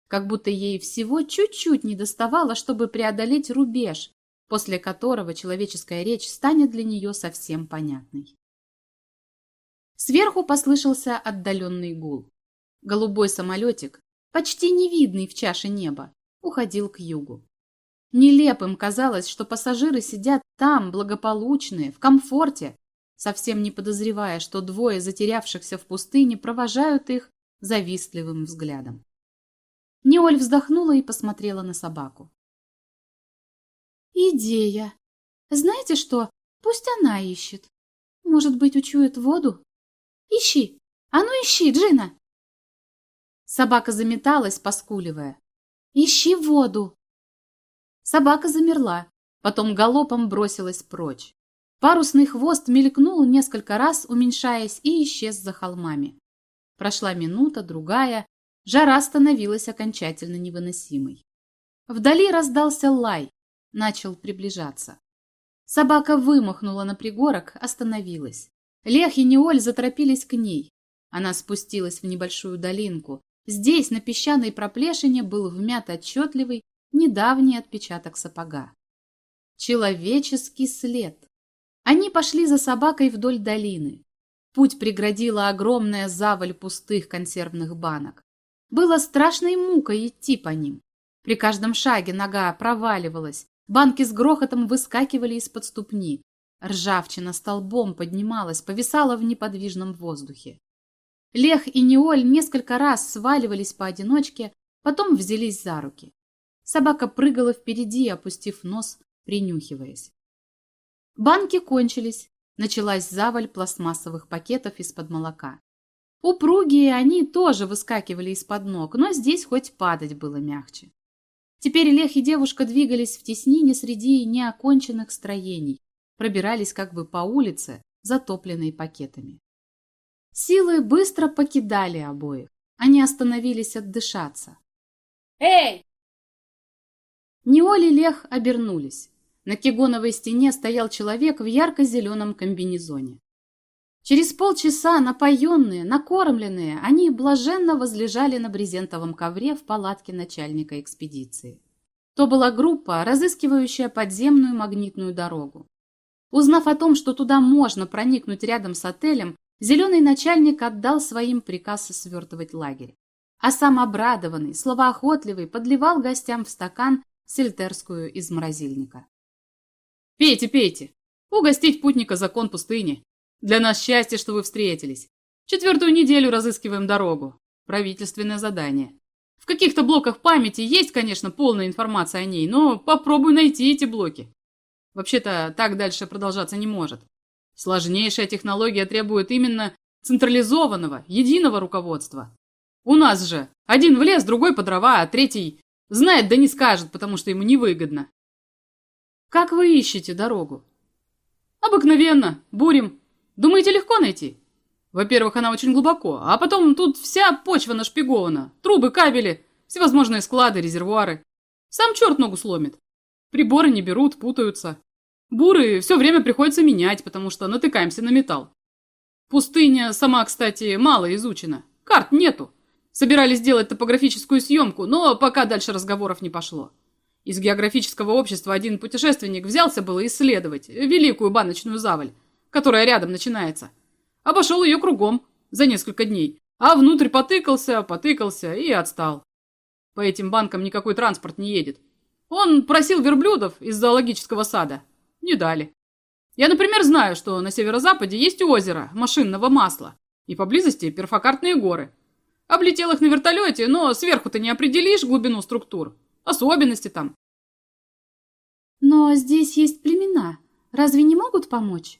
Как будто ей всего чуть-чуть не доставало, чтобы преодолеть рубеж, после которого человеческая речь станет для нее совсем понятной. Сверху послышался отдаленный гул. Голубой самолетик, почти невидный в чаше неба, уходил к югу. Нелепым казалось, что пассажиры сидят там, благополучные, в комфорте, совсем не подозревая, что двое затерявшихся в пустыне провожают их завистливым взглядом. Неоль вздохнула и посмотрела на собаку. «Идея. Знаете что? Пусть она ищет. Может быть, учует воду? Ищи! А ну ищи, Джина!» Собака заметалась, поскуливая. «Ищи воду!» Собака замерла, потом галопом бросилась прочь. Парусный хвост мелькнул несколько раз, уменьшаясь, и исчез за холмами. Прошла минута, другая. Жара становилась окончательно невыносимой. Вдали раздался лай, начал приближаться. Собака вымахнула на пригорок, остановилась. Лех и Неоль заторопились к ней. Она спустилась в небольшую долинку. Здесь, на песчаной проплешине, был вмят отчетливый, недавний отпечаток сапога. Человеческий след. Они пошли за собакой вдоль долины. Путь преградила огромная заваль пустых консервных банок. Было страшной мукой идти по ним. При каждом шаге нога проваливалась, банки с грохотом выскакивали из-под ступни. Ржавчина столбом поднималась, повисала в неподвижном воздухе. Лех и Неоль несколько раз сваливались поодиночке, потом взялись за руки. Собака прыгала впереди, опустив нос, принюхиваясь. Банки кончились. Началась заваль пластмассовых пакетов из-под молока. Упругие они тоже выскакивали из-под ног, но здесь хоть падать было мягче. Теперь Лех и девушка двигались в теснине среди неоконченных строений, пробирались как бы по улице, затопленной пакетами. Силы быстро покидали обоих. Они остановились отдышаться. «Эй!» Неоли Лех обернулись. На кегоновой стене стоял человек в ярко-зеленом комбинезоне. Через полчаса, напоенные, накормленные, они блаженно возлежали на брезентовом ковре в палатке начальника экспедиции. То была группа, разыскивающая подземную магнитную дорогу. Узнав о том, что туда можно проникнуть рядом с отелем, зеленый начальник отдал своим приказ свертывать лагерь. А сам обрадованный, словоохотливый, подливал гостям в стакан сельтерскую из морозильника. Пейте, пейте. Угостить путника закон пустыни. Для нас счастье, что вы встретились. Четвертую неделю разыскиваем дорогу. Правительственное задание. В каких-то блоках памяти есть, конечно, полная информация о ней, но попробуй найти эти блоки. Вообще-то так дальше продолжаться не может. Сложнейшая технология требует именно централизованного, единого руководства. У нас же один в лес, другой по дрова, а третий знает да не скажет, потому что ему невыгодно. Как вы ищете дорогу? Обыкновенно, бурим. Думаете, легко найти? Во-первых, она очень глубоко, а потом тут вся почва нашпигована. Трубы, кабели, всевозможные склады, резервуары. Сам черт ногу сломит. Приборы не берут, путаются. Буры все время приходится менять, потому что натыкаемся на металл. Пустыня сама, кстати, мало изучена. Карт нету. Собирались сделать топографическую съемку, но пока дальше разговоров не пошло. Из географического общества один путешественник взялся было исследовать великую баночную заваль, которая рядом начинается. Обошел ее кругом за несколько дней, а внутрь потыкался, потыкался и отстал. По этим банкам никакой транспорт не едет. Он просил верблюдов из зоологического сада. Не дали. Я, например, знаю, что на северо-западе есть озеро машинного масла и поблизости перфокартные горы. Облетел их на вертолете, но сверху ты не определишь глубину структур. Особенности там. Но здесь есть племена. Разве не могут помочь?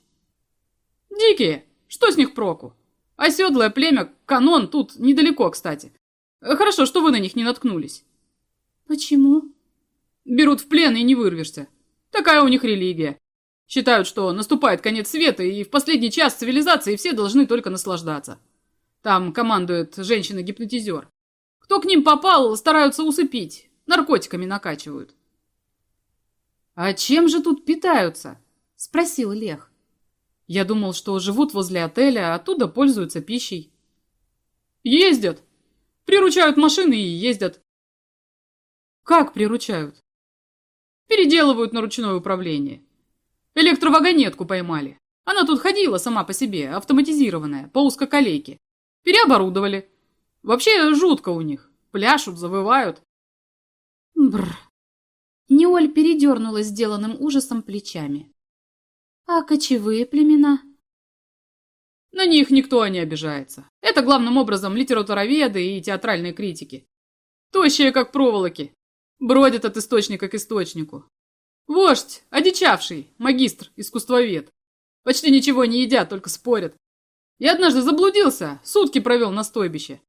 Дикие. Что с них проку? Оседлое племя, канон, тут недалеко, кстати. Хорошо, что вы на них не наткнулись. Почему? Берут в плен и не вырвешься. Такая у них религия. Считают, что наступает конец света, и в последний час цивилизации все должны только наслаждаться. Там командует женщина-гипнотизер. Кто к ним попал, стараются усыпить, наркотиками накачивают. «А чем же тут питаются?» – спросил Лех. Я думал, что живут возле отеля, оттуда пользуются пищей. Ездят. Приручают машины и ездят. Как приручают? Переделывают на ручное управление. Электровагонетку поймали. Она тут ходила сама по себе, автоматизированная, по узкоколейке. Переоборудовали. Вообще жутко у них. Пляшут, завывают. Бррр. Неоль передернула сделанным ужасом плечами. А кочевые племена? На них никто не обижается. Это главным образом литературоведы и театральные критики. Тощие, как проволоки. Бродят от источника к источнику. Вождь, одичавший, магистр, искусствовед. Почти ничего не едят, только спорят. Я однажды заблудился, сутки провел на стойбище.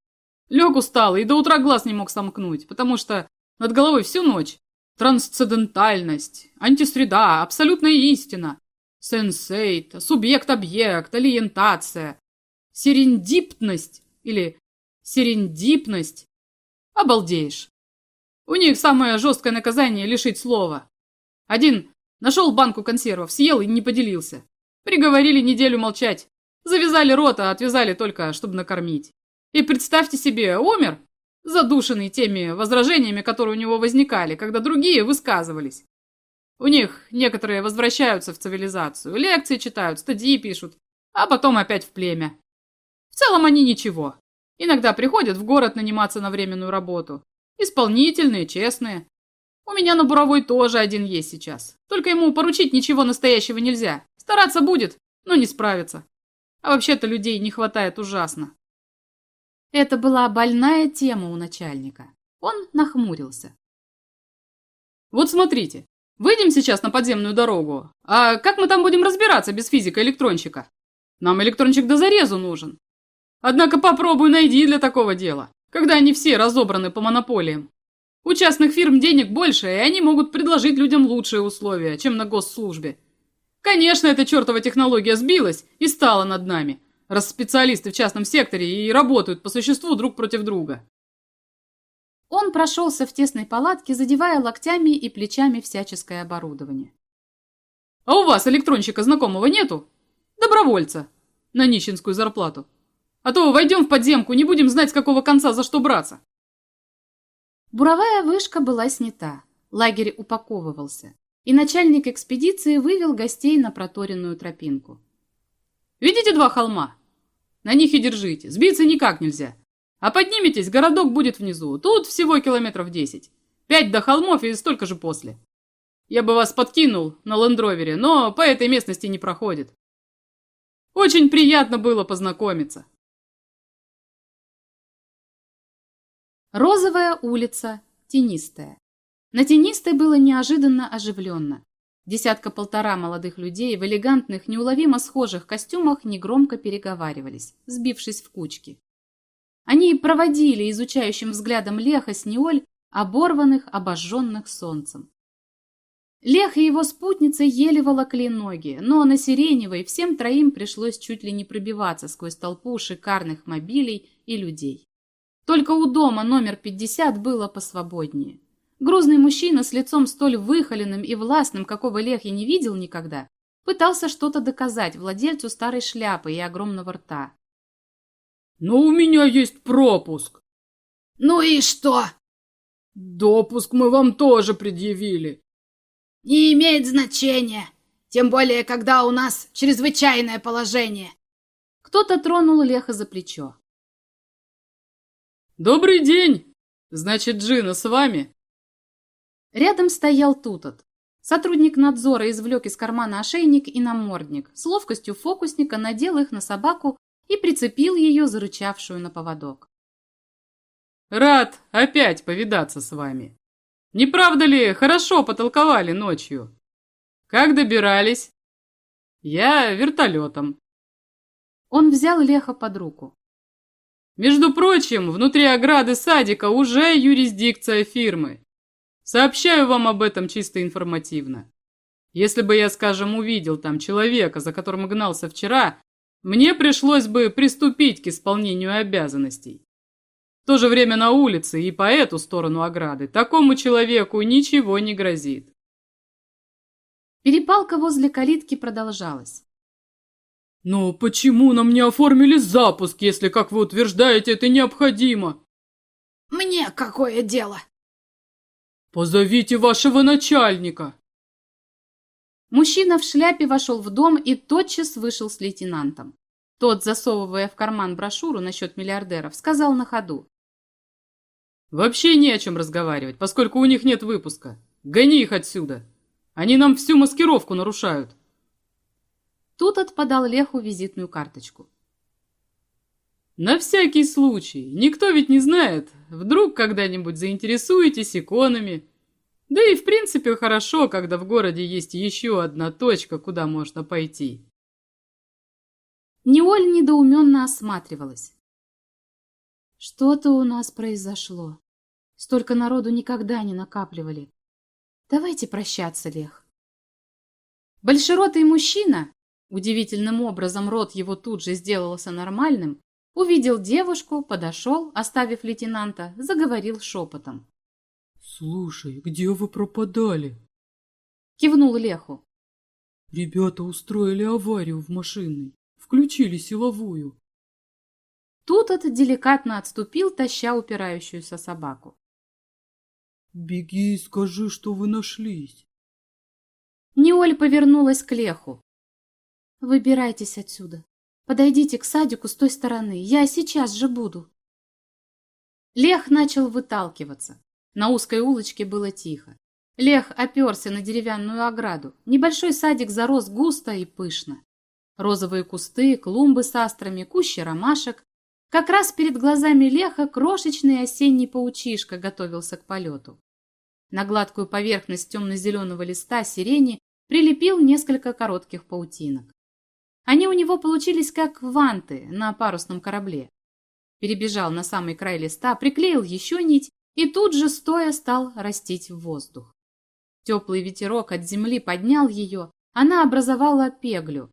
Лег устал и до утра глаз не мог сомкнуть, потому что над головой всю ночь. Трансцендентальность, антисреда, абсолютная истина, сенсейт, субъект-объект, алиентация, серендипность или серендипность. Обалдеешь. У них самое жесткое наказание – лишить слова. Один нашел банку консервов, съел и не поделился. Приговорили неделю молчать. Завязали рот, а отвязали только, чтобы накормить. И представьте себе, умер, задушенный теми возражениями, которые у него возникали, когда другие высказывались. У них некоторые возвращаются в цивилизацию, лекции читают, статьи пишут, а потом опять в племя. В целом они ничего. Иногда приходят в город наниматься на временную работу. Исполнительные, честные. У меня на буровой тоже один есть сейчас. Только ему поручить ничего настоящего нельзя. Стараться будет, но не справится. А вообще-то людей не хватает ужасно. Это была больная тема у начальника. Он нахмурился. Вот смотрите, выйдем сейчас на подземную дорогу. А как мы там будем разбираться без физика-электронщика? Нам электронщик до зарезу нужен. Однако попробуй найди для такого дела, когда они все разобраны по монополиям. У частных фирм денег больше, и они могут предложить людям лучшие условия, чем на госслужбе. Конечно, эта чертова технология сбилась и стала над нами, раз специалисты в частном секторе и работают по существу друг против друга. Он прошелся в тесной палатке, задевая локтями и плечами всяческое оборудование. «А у вас электронщика знакомого нету? Добровольца. На нищенскую зарплату. А то войдем в подземку, не будем знать, с какого конца за что браться». Буровая вышка была снята, лагерь упаковывался, и начальник экспедиции вывел гостей на проторенную тропинку. «Видите два холма? На них и держите, сбиться никак нельзя. А подниметесь, городок будет внизу, тут всего километров десять. Пять до холмов и столько же после. Я бы вас подкинул на лендровере, но по этой местности не проходит. Очень приятно было познакомиться. Розовая улица, тенистая. На тенистой было неожиданно оживленно. Десятка-полтора молодых людей в элегантных, неуловимо схожих костюмах негромко переговаривались, сбившись в кучки. Они проводили изучающим взглядом Леха с Неоль, оборванных, обожженных солнцем. Лех и его спутница еле волокли ноги, но на Сиреневой всем троим пришлось чуть ли не пробиваться сквозь толпу шикарных мобилей и людей. Только у дома номер 50 было посвободнее. Грузный мужчина с лицом столь выхоленным и властным, какого Лех и не видел никогда, пытался что-то доказать владельцу старой шляпы и огромного рта. «Но у меня есть пропуск!» «Ну и что?» «Допуск мы вам тоже предъявили!» «Не имеет значения, тем более, когда у нас чрезвычайное положение!» Кто-то тронул Леха за плечо. «Добрый день! Значит, Джина с вами?» Рядом стоял Тутот. Сотрудник надзора извлек из кармана ошейник и намордник, с ловкостью фокусника надел их на собаку и прицепил ее, зарычавшую на поводок. «Рад опять повидаться с вами. Не правда ли, хорошо потолковали ночью? Как добирались?» «Я вертолетом». Он взял Леха под руку. Между прочим, внутри ограды садика уже юрисдикция фирмы. Сообщаю вам об этом чисто информативно. Если бы я, скажем, увидел там человека, за которым гнался вчера, мне пришлось бы приступить к исполнению обязанностей. В то же время на улице и по эту сторону ограды такому человеку ничего не грозит. Перепалка возле калитки продолжалась. «Но почему нам не оформили запуск, если, как вы утверждаете, это необходимо?» «Мне какое дело?» «Позовите вашего начальника!» Мужчина в шляпе вошел в дом и тотчас вышел с лейтенантом. Тот, засовывая в карман брошюру насчет миллиардеров, сказал на ходу. «Вообще не о чем разговаривать, поскольку у них нет выпуска. Гони их отсюда. Они нам всю маскировку нарушают». Тут отпадал Леху визитную карточку. «На всякий случай. Никто ведь не знает. Вдруг когда-нибудь заинтересуетесь иконами. Да и в принципе хорошо, когда в городе есть еще одна точка, куда можно пойти». Неоль недоуменно осматривалась. «Что-то у нас произошло. Столько народу никогда не накапливали. Давайте прощаться, Лех». Большеротый мужчина, Удивительным образом рот его тут же сделался нормальным, увидел девушку, подошел, оставив лейтенанта, заговорил шепотом. «Слушай, где вы пропадали?» Кивнул Леху. «Ребята устроили аварию в машинной, включили силовую». Тут этот деликатно отступил, таща упирающуюся собаку. «Беги и скажи, что вы нашлись». Неоль повернулась к Леху. Выбирайтесь отсюда. Подойдите к садику с той стороны. Я сейчас же буду. Лех начал выталкиваться. На узкой улочке было тихо. Лех оперся на деревянную ограду. Небольшой садик зарос густо и пышно. Розовые кусты, клумбы с астрами, кущи ромашек. Как раз перед глазами Леха крошечный осенний паучишка готовился к полету. На гладкую поверхность темно-зеленого листа сирени прилепил несколько коротких паутинок. Они у него получились как ванты на парусном корабле. Перебежал на самый край листа, приклеил еще нить и тут же стоя стал растить в воздух. Теплый ветерок от земли поднял ее, она образовала пеглю.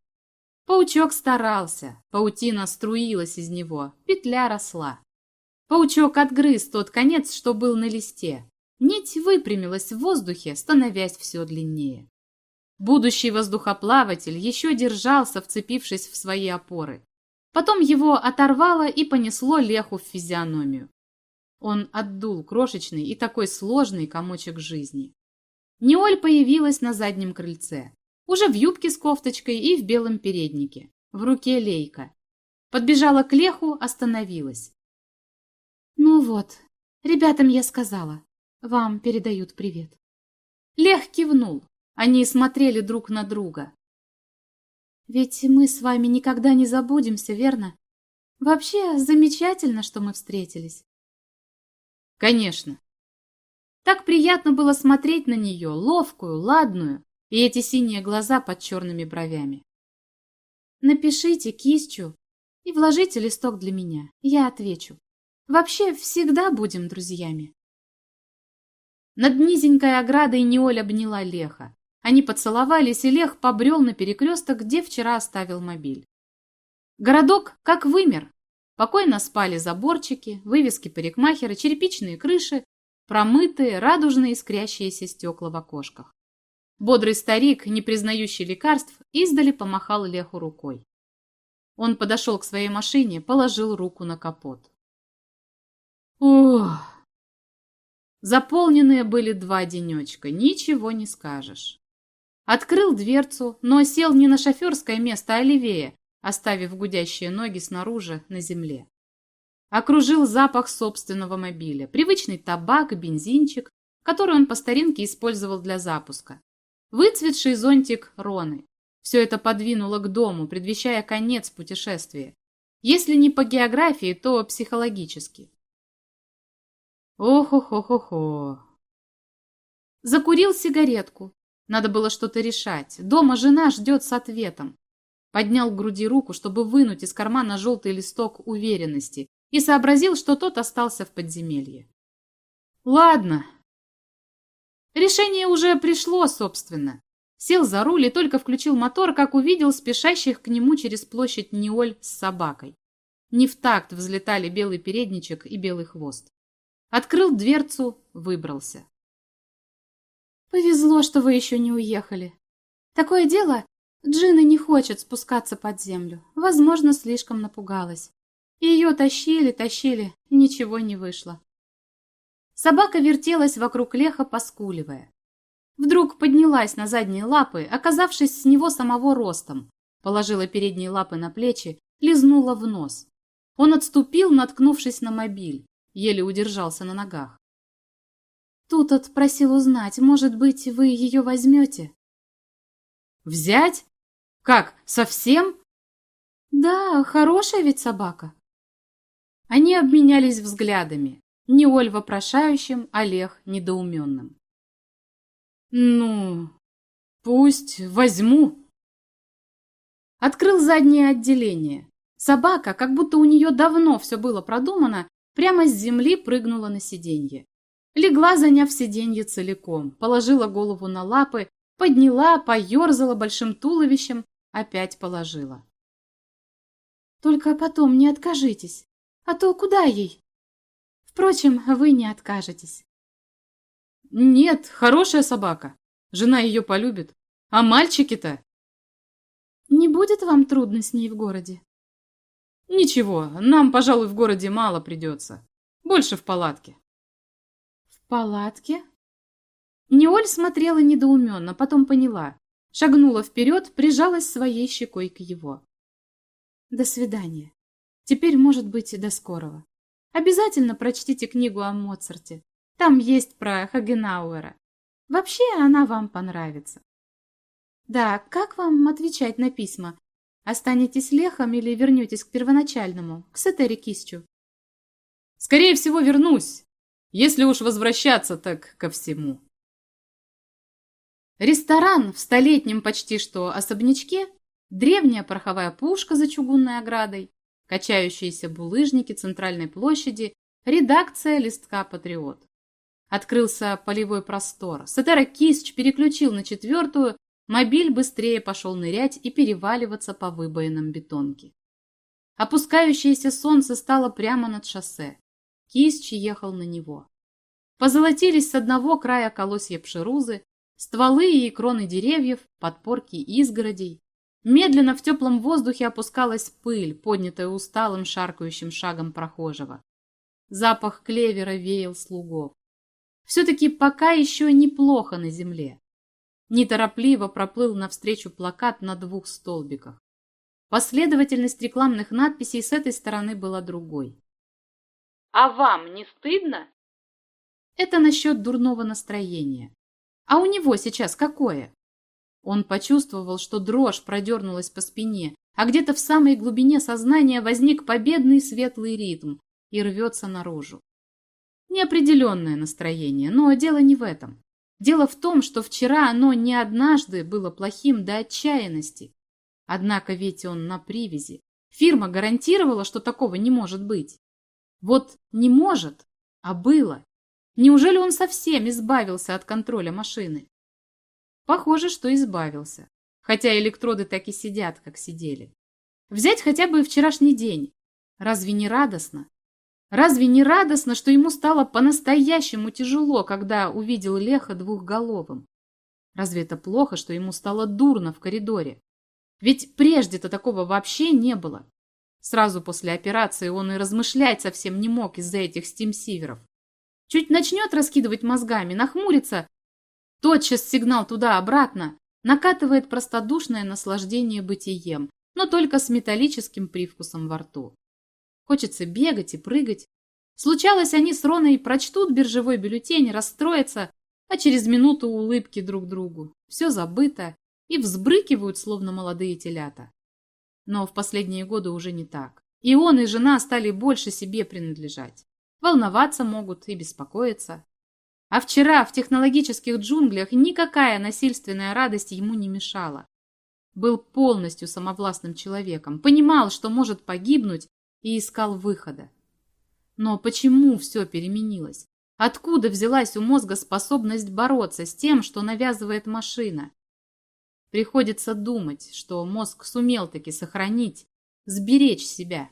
Паучок старался, паутина струилась из него, петля росла. Паучок отгрыз тот конец, что был на листе. Нить выпрямилась в воздухе, становясь все длиннее. Будущий воздухоплаватель еще держался, вцепившись в свои опоры. Потом его оторвало и понесло Леху в физиономию. Он отдул крошечный и такой сложный комочек жизни. Неоль появилась на заднем крыльце, уже в юбке с кофточкой и в белом переднике, в руке лейка. Подбежала к Леху, остановилась. «Ну вот, ребятам я сказала, вам передают привет». Лех кивнул, они смотрели друг на друга. Ведь мы с вами никогда не забудемся, верно? Вообще, замечательно, что мы встретились. Конечно. Так приятно было смотреть на нее, ловкую, ладную, и эти синие глаза под черными бровями. Напишите кистью и вложите листок для меня, я отвечу. Вообще, всегда будем друзьями. Над низенькой оградой Неоль обняла Леха. Они поцеловались, и Лех побрел на перекресток, где вчера оставил мобиль. Городок как вымер. Покойно спали заборчики, вывески парикмахера, черепичные крыши, промытые, радужные искрящиеся стекла в окошках. Бодрый старик, не признающий лекарств, издали помахал Леху рукой. Он подошел к своей машине, положил руку на капот. Ох! Заполненные были два денечка, ничего не скажешь. Открыл дверцу, но сел не на шоферское место, а левее, оставив гудящие ноги снаружи на земле. Окружил запах собственного мобиля, привычный табак, бензинчик, который он по старинке использовал для запуска. Выцветший зонтик Роны. Все это подвинуло к дому, предвещая конец путешествия. Если не по географии, то психологически. Ох-ох-ох-ох-ох. Закурил сигаретку. Надо было что-то решать. Дома жена ждет с ответом. Поднял к груди руку, чтобы вынуть из кармана желтый листок уверенности и сообразил, что тот остался в подземелье. Ладно. Решение уже пришло, собственно. Сел за руль и только включил мотор, как увидел спешащих к нему через площадь Неоль с собакой. Не в такт взлетали белый передничек и белый хвост. Открыл дверцу, выбрался. «Повезло, что вы еще не уехали. Такое дело, Джина не хочет спускаться под землю. Возможно, слишком напугалась. Ее тащили, тащили, ничего не вышло. Собака вертелась вокруг леха, поскуливая. Вдруг поднялась на задние лапы, оказавшись с него самого ростом, положила передние лапы на плечи, лизнула в нос. Он отступил, наткнувшись на мобиль, еле удержался на ногах. Тут от просил узнать, может быть, вы ее возьмете? Взять? Как, совсем? Да, хорошая ведь собака. Они обменялись взглядами. Неоль вопрошающим, Олег недоуменным. Ну, пусть возьму. Открыл заднее отделение. Собака, как будто у нее давно все было продумано, прямо с земли прыгнула на сиденье. Легла, заняв сиденье целиком, положила голову на лапы, подняла, поерзала большим туловищем, опять положила. Только потом не откажитесь, а то куда ей? Впрочем, вы не откажетесь. Нет, хорошая собака. Жена ее полюбит. А мальчики-то? Не будет вам трудно с ней в городе? Ничего, нам, пожалуй, в городе мало придется. Больше в палатке. Палатке? Неоль смотрела недоуменно, потом поняла. Шагнула вперед, прижалась своей щекой к его. До свидания. Теперь, может быть, и до скорого. Обязательно прочтите книгу о Моцарте. Там есть про Хагенауэра. Вообще она вам понравится. Да, как вам отвечать на письма? Останетесь лехом или вернетесь к первоначальному, к Сетере Кисчу? Скорее всего, вернусь. Если уж возвращаться, так ко всему. Ресторан в столетнем почти что особнячке, древняя пороховая пушка за чугунной оградой, качающиеся булыжники центральной площади, редакция листка «Патриот». Открылся полевой простор. Сатера Кисч переключил на четвертую, мобиль быстрее пошел нырять и переваливаться по выбоинам бетонки. Опускающееся солнце стало прямо над шоссе. Кисч ехал на него. Позолотились с одного края колосья пшерузы, стволы и кроны деревьев, подпорки изгородей. Медленно в теплом воздухе опускалась пыль, поднятая усталым шаркающим шагом прохожего. Запах клевера веял слугов. Все-таки пока еще неплохо на земле. Неторопливо проплыл навстречу плакат на двух столбиках. Последовательность рекламных надписей с этой стороны была другой. «А вам не стыдно?» Это насчет дурного настроения. А у него сейчас какое? Он почувствовал, что дрожь продернулась по спине, а где-то в самой глубине сознания возник победный светлый ритм и рвется наружу. Неопределенное настроение, но дело не в этом. Дело в том, что вчера оно не однажды было плохим до отчаянности. Однако ведь он на привязи. Фирма гарантировала, что такого не может быть. Вот не может, а было. Неужели он совсем избавился от контроля машины? Похоже, что избавился. Хотя электроды так и сидят, как сидели. Взять хотя бы вчерашний день. Разве не радостно? Разве не радостно, что ему стало по-настоящему тяжело, когда увидел Леха двухголовым? Разве это плохо, что ему стало дурно в коридоре? Ведь прежде-то такого вообще не было. Сразу после операции он и размышлять совсем не мог из-за этих стимсиверов. Чуть начнет раскидывать мозгами, нахмурится, тотчас сигнал туда-обратно, накатывает простодушное наслаждение бытием, но только с металлическим привкусом во рту. Хочется бегать и прыгать. Случалось, они с Роной прочтут биржевой бюллетень, расстроятся, а через минуту улыбки друг другу. Все забыто и взбрыкивают, словно молодые телята. Но в последние годы уже не так. И он, и жена стали больше себе принадлежать. Волноваться могут и беспокоиться. А вчера в технологических джунглях никакая насильственная радость ему не мешала. Был полностью самовластным человеком, понимал, что может погибнуть, и искал выхода. Но почему все переменилось? Откуда взялась у мозга способность бороться с тем, что навязывает машина? Приходится думать, что мозг сумел таки сохранить, сберечь себя.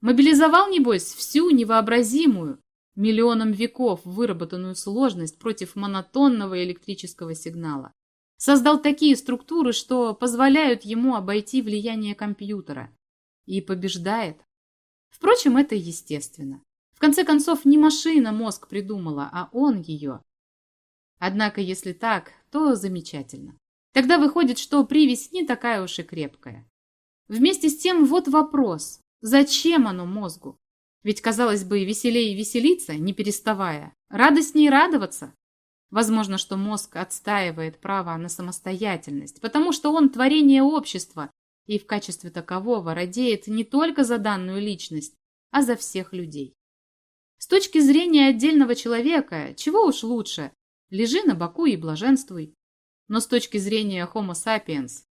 Мобилизовал, небось, всю невообразимую, миллионом веков выработанную сложность против монотонного электрического сигнала. Создал такие структуры, что позволяют ему обойти влияние компьютера. И побеждает. Впрочем, это естественно. В конце концов, не машина мозг придумала, а он ее. Однако, если так, то замечательно. Тогда выходит, что привязь не такая уж и крепкая. Вместе с тем вот вопрос, зачем оно мозгу? Ведь, казалось бы, веселее веселиться, не переставая, радостнее радоваться. Возможно, что мозг отстаивает право на самостоятельность, потому что он творение общества и в качестве такового радеет не только за данную личность, а за всех людей. С точки зрения отдельного человека, чего уж лучше, лежи на боку и блаженствуй но с точки зрения Homo sapiens.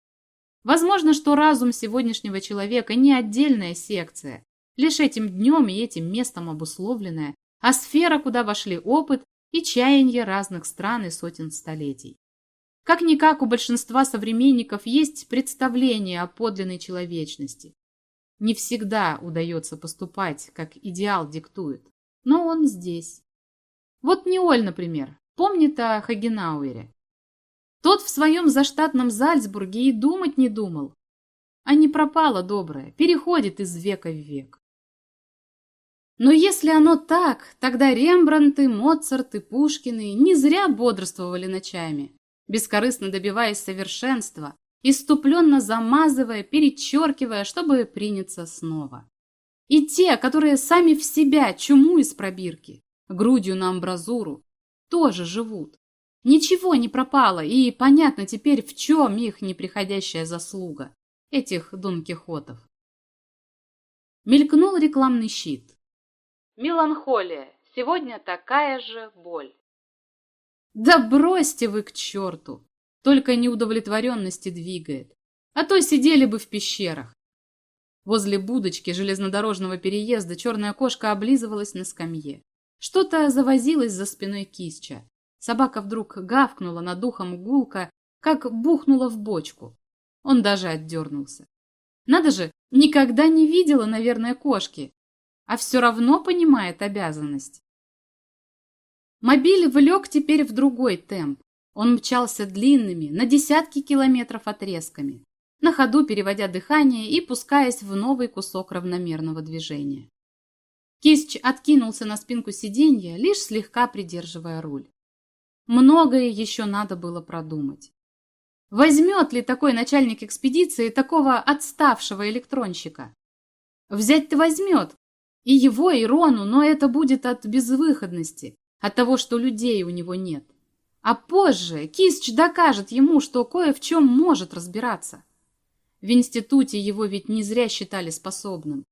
Возможно, что разум сегодняшнего человека не отдельная секция, лишь этим днем и этим местом обусловленная, а сфера, куда вошли опыт и чаяния разных стран и сотен столетий. Как-никак у большинства современников есть представление о подлинной человечности. Не всегда удается поступать, как идеал диктует, но он здесь. Вот Неоль, например, помнит о Хагенауэре. Тот в своем заштатном Зальцбурге и думать не думал. А не пропало доброе, переходит из века в век. Но если оно так, тогда Рембрандты, Моцарты, Пушкины не зря бодрствовали ночами, бескорыстно добиваясь совершенства, иступленно замазывая, перечеркивая, чтобы приняться снова. И те, которые сами в себя чуму из пробирки, грудью на амбразуру, тоже живут. Ничего не пропало, и понятно теперь, в чем их неприходящая заслуга, этих Дон Кихотов. Мелькнул рекламный щит. Меланхолия. Сегодня такая же боль. Да бросьте вы к черту! Только неудовлетворенности двигает. А то сидели бы в пещерах. Возле будочки железнодорожного переезда черная кошка облизывалась на скамье. Что-то завозилось за спиной кисча. Собака вдруг гавкнула над ухом гулка, как бухнула в бочку. Он даже отдернулся. Надо же, никогда не видела, наверное, кошки, а все равно понимает обязанность. Мобиль влек теперь в другой темп. Он мчался длинными, на десятки километров отрезками, на ходу переводя дыхание и пускаясь в новый кусок равномерного движения. Кисч откинулся на спинку сиденья, лишь слегка придерживая руль. Многое еще надо было продумать. Возьмет ли такой начальник экспедиции такого отставшего электронщика? Взять-то возьмет. И его, и Рону, но это будет от безвыходности, от того, что людей у него нет. А позже Кисч докажет ему, что кое в чем может разбираться. В институте его ведь не зря считали способным.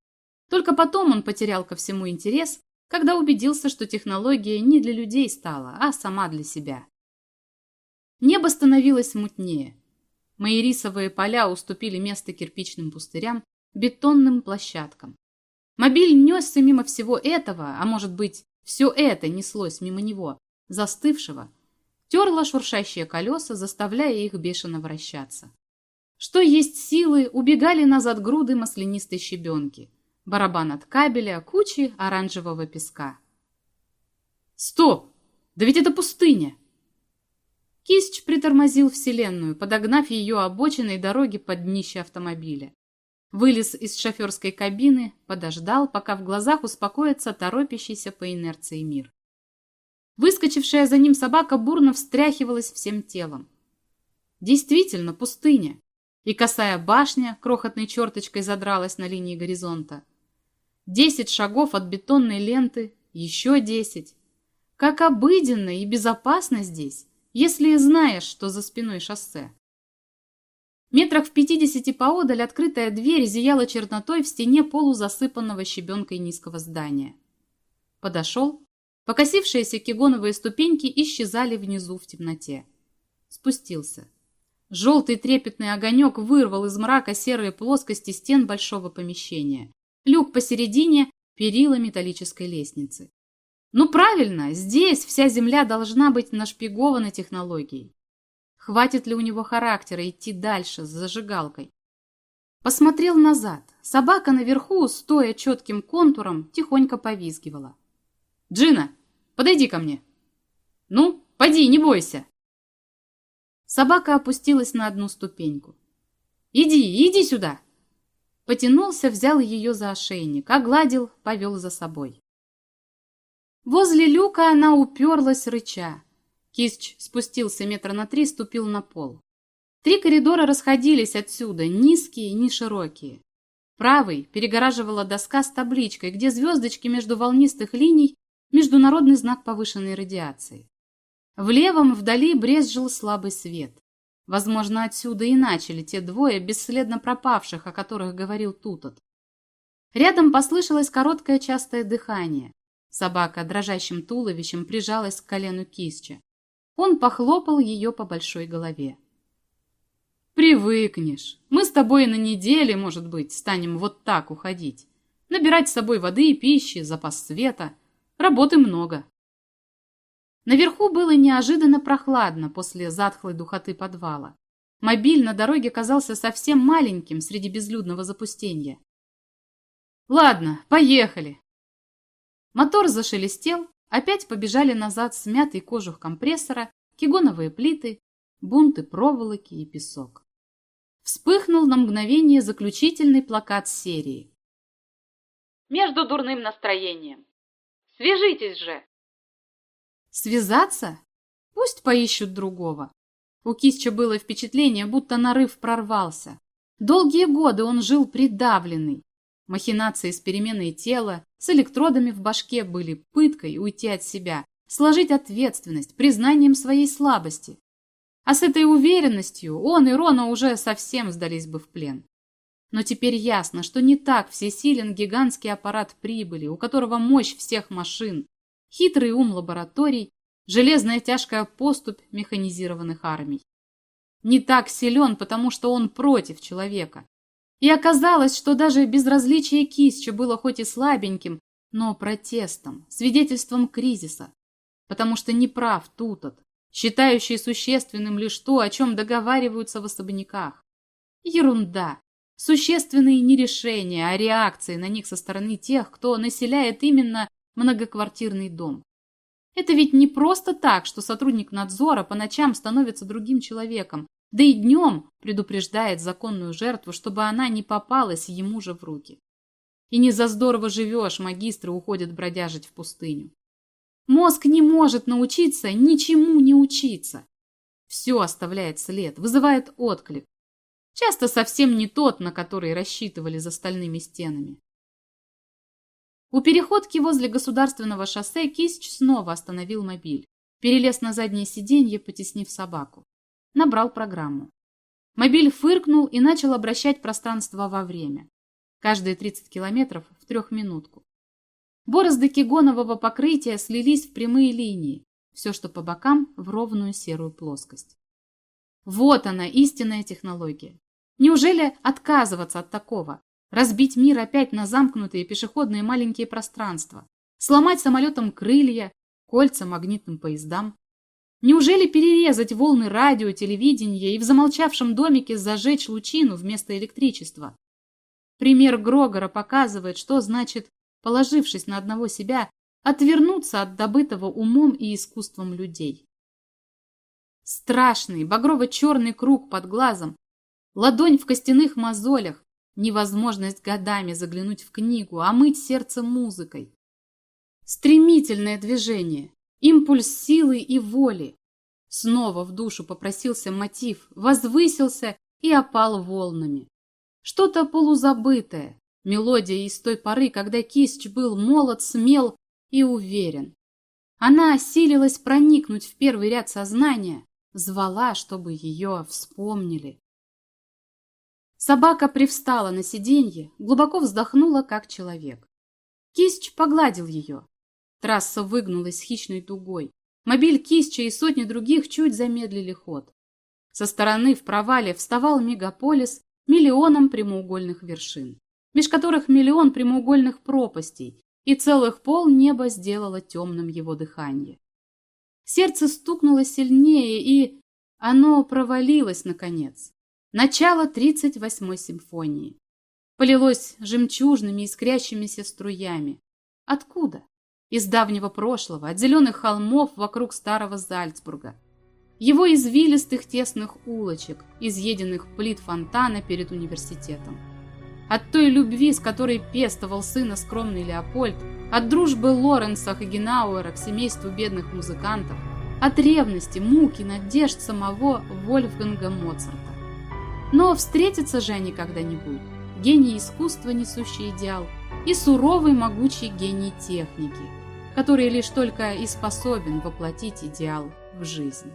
Только потом он потерял ко всему интерес когда убедился, что технология не для людей стала, а сама для себя. Небо становилось мутнее. Мои рисовые поля уступили место кирпичным пустырям, бетонным площадкам. Мобиль несся мимо всего этого, а может быть, все это неслось мимо него, застывшего, терла шуршащие колеса, заставляя их бешено вращаться. Что есть силы, убегали назад груды маслянистой щебенки, барабан от кабеля, кучи оранжевого песка. «Стоп! Да ведь это пустыня!» Кисч притормозил Вселенную, подогнав ее обочиной дороги под днище автомобиля. Вылез из шоферской кабины, подождал, пока в глазах успокоится торопящийся по инерции мир. Выскочившая за ним собака бурно встряхивалась всем телом. Действительно, пустыня. И косая башня крохотной черточкой задралась на линии горизонта. Десять шагов от бетонной ленты, еще десять. Как обыденно и безопасно здесь, если знаешь, что за спиной шоссе. Метрах в пятидесяти поодаль открытая дверь зияла чернотой в стене полузасыпанного щебенкой низкого здания. Подошел. Покосившиеся кегоновые ступеньки исчезали внизу в темноте. Спустился. Желтый трепетный огонек вырвал из мрака серые плоскости стен большого помещения. Люк посередине, перила металлической лестницы. Ну правильно, здесь вся земля должна быть нашпигована технологией. Хватит ли у него характера идти дальше с зажигалкой? Посмотрел назад. Собака наверху, стоя четким контуром, тихонько повизгивала. «Джина, подойди ко мне!» «Ну, поди, не бойся!» Собака опустилась на одну ступеньку. «Иди, иди сюда!» Потянулся, взял ее за ошейник, огладил, повел за собой. Возле люка она уперлась, рыча. Кисч спустился метра на три, ступил на пол. Три коридора расходились отсюда, низкие, не широкие. Правый перегораживала доска с табличкой, где звездочки между волнистых линий международный знак повышенной радиации. В левом вдали брезжил слабый свет. Возможно, отсюда и начали те двое бесследно пропавших, о которых говорил Тутот. Рядом послышалось короткое частое дыхание. Собака дрожащим туловищем прижалась к колену кисча. Он похлопал ее по большой голове. «Привыкнешь. Мы с тобой на неделе, может быть, станем вот так уходить. Набирать с собой воды и пищи, запас света. Работы много». Наверху было неожиданно прохладно после затхлой духоты подвала. Мобиль на дороге казался совсем маленьким среди безлюдного запустения. «Ладно, поехали!» Мотор зашелестел, Опять побежали назад смятый кожух компрессора, кигоновые плиты, бунты проволоки и песок. Вспыхнул на мгновение заключительный плакат серии. Между дурным настроением. Свяжитесь же! Связаться? Пусть поищут другого. У Кисча было впечатление, будто нарыв прорвался. Долгие годы он жил придавленный, Махинации с переменой тела, с электродами в башке были пыткой уйти от себя, сложить ответственность, признанием своей слабости. А с этой уверенностью он и Рона уже совсем сдались бы в плен. Но теперь ясно, что не так всесилен гигантский аппарат прибыли, у которого мощь всех машин, хитрый ум лабораторий, железная тяжкая поступь механизированных армий. Не так силен, потому что он против человека, и оказалось, что даже безразличие Кисча было хоть и слабеньким, но протестом, свидетельством кризиса. Потому что не прав Тутот, считающий существенным лишь то, о чем договариваются в особняках. Ерунда. Существенные не решения, а реакции на них со стороны тех, кто населяет именно многоквартирный дом. Это ведь не просто так, что сотрудник надзора по ночам становится другим человеком, да и днем предупреждает законную жертву, чтобы она не попалась ему же в руки. И не за здорово живешь, магистры уходят бродяжить в пустыню. Мозг не может научиться ничему не учиться. Все оставляет след, вызывает отклик. Часто совсем не тот, на который рассчитывали за стальными стенами. У переходки возле государственного шоссе Кисч снова остановил мобиль. Перелез на заднее сиденье, потеснив собаку набрал программу. Мобиль фыркнул и начал обращать пространство во время. Каждые 30 километров в трехминутку. Борозды кигонового покрытия слились в прямые линии, все, что по бокам, в ровную серую плоскость. Вот она, истинная технология. Неужели отказываться от такого? Разбить мир опять на замкнутые пешеходные маленькие пространства? Сломать самолетом крылья, кольца магнитным поездам? Неужели перерезать волны радио, телевидения и в замолчавшем домике зажечь лучину вместо электричества? Пример Грогора показывает, что значит, положившись на одного себя, отвернуться от добытого умом и искусством людей. Страшный багрово-черный круг под глазом, ладонь в костяных мозолях, невозможность годами заглянуть в книгу, омыть сердце музыкой. Стремительное движение, импульс силы и воли. Снова в душу попросился мотив, возвысился и опал волнами. Что-то полузабытое, мелодия из той поры, когда Кисч был молод, смел и уверен. Она осилилась проникнуть в первый ряд сознания, звала, чтобы ее вспомнили. Собака привстала на сиденье, глубоко вздохнула, как человек. Кисч погладил ее. Трасса выгнулась хищной дугой. Мобиль Кисча и сотни других чуть замедлили ход. Со стороны в провале вставал мегаполис миллионом прямоугольных вершин, меж которых миллион прямоугольных пропастей, и целых пол неба сделало темным его дыхание. Сердце стукнуло сильнее, и оно провалилось, наконец. Начало 38-й симфонии. Полилось жемчужными искрящимися струями. Откуда? Из давнего прошлого, от зеленых холмов вокруг старого Зальцбурга его извилистых тесных улочек, изъеденных плит фонтана перед университетом. От той любви, с которой пестовал сына скромный Леопольд, от дружбы Лоренса Хагенауэра к семейству бедных музыкантов, от ревности, муки, надежд самого Вольфганга Моцарта. Но встретятся же они когда-нибудь, гений искусства, несущий идеал, и суровый могучий гений техники, который лишь только и способен воплотить идеал в жизнь.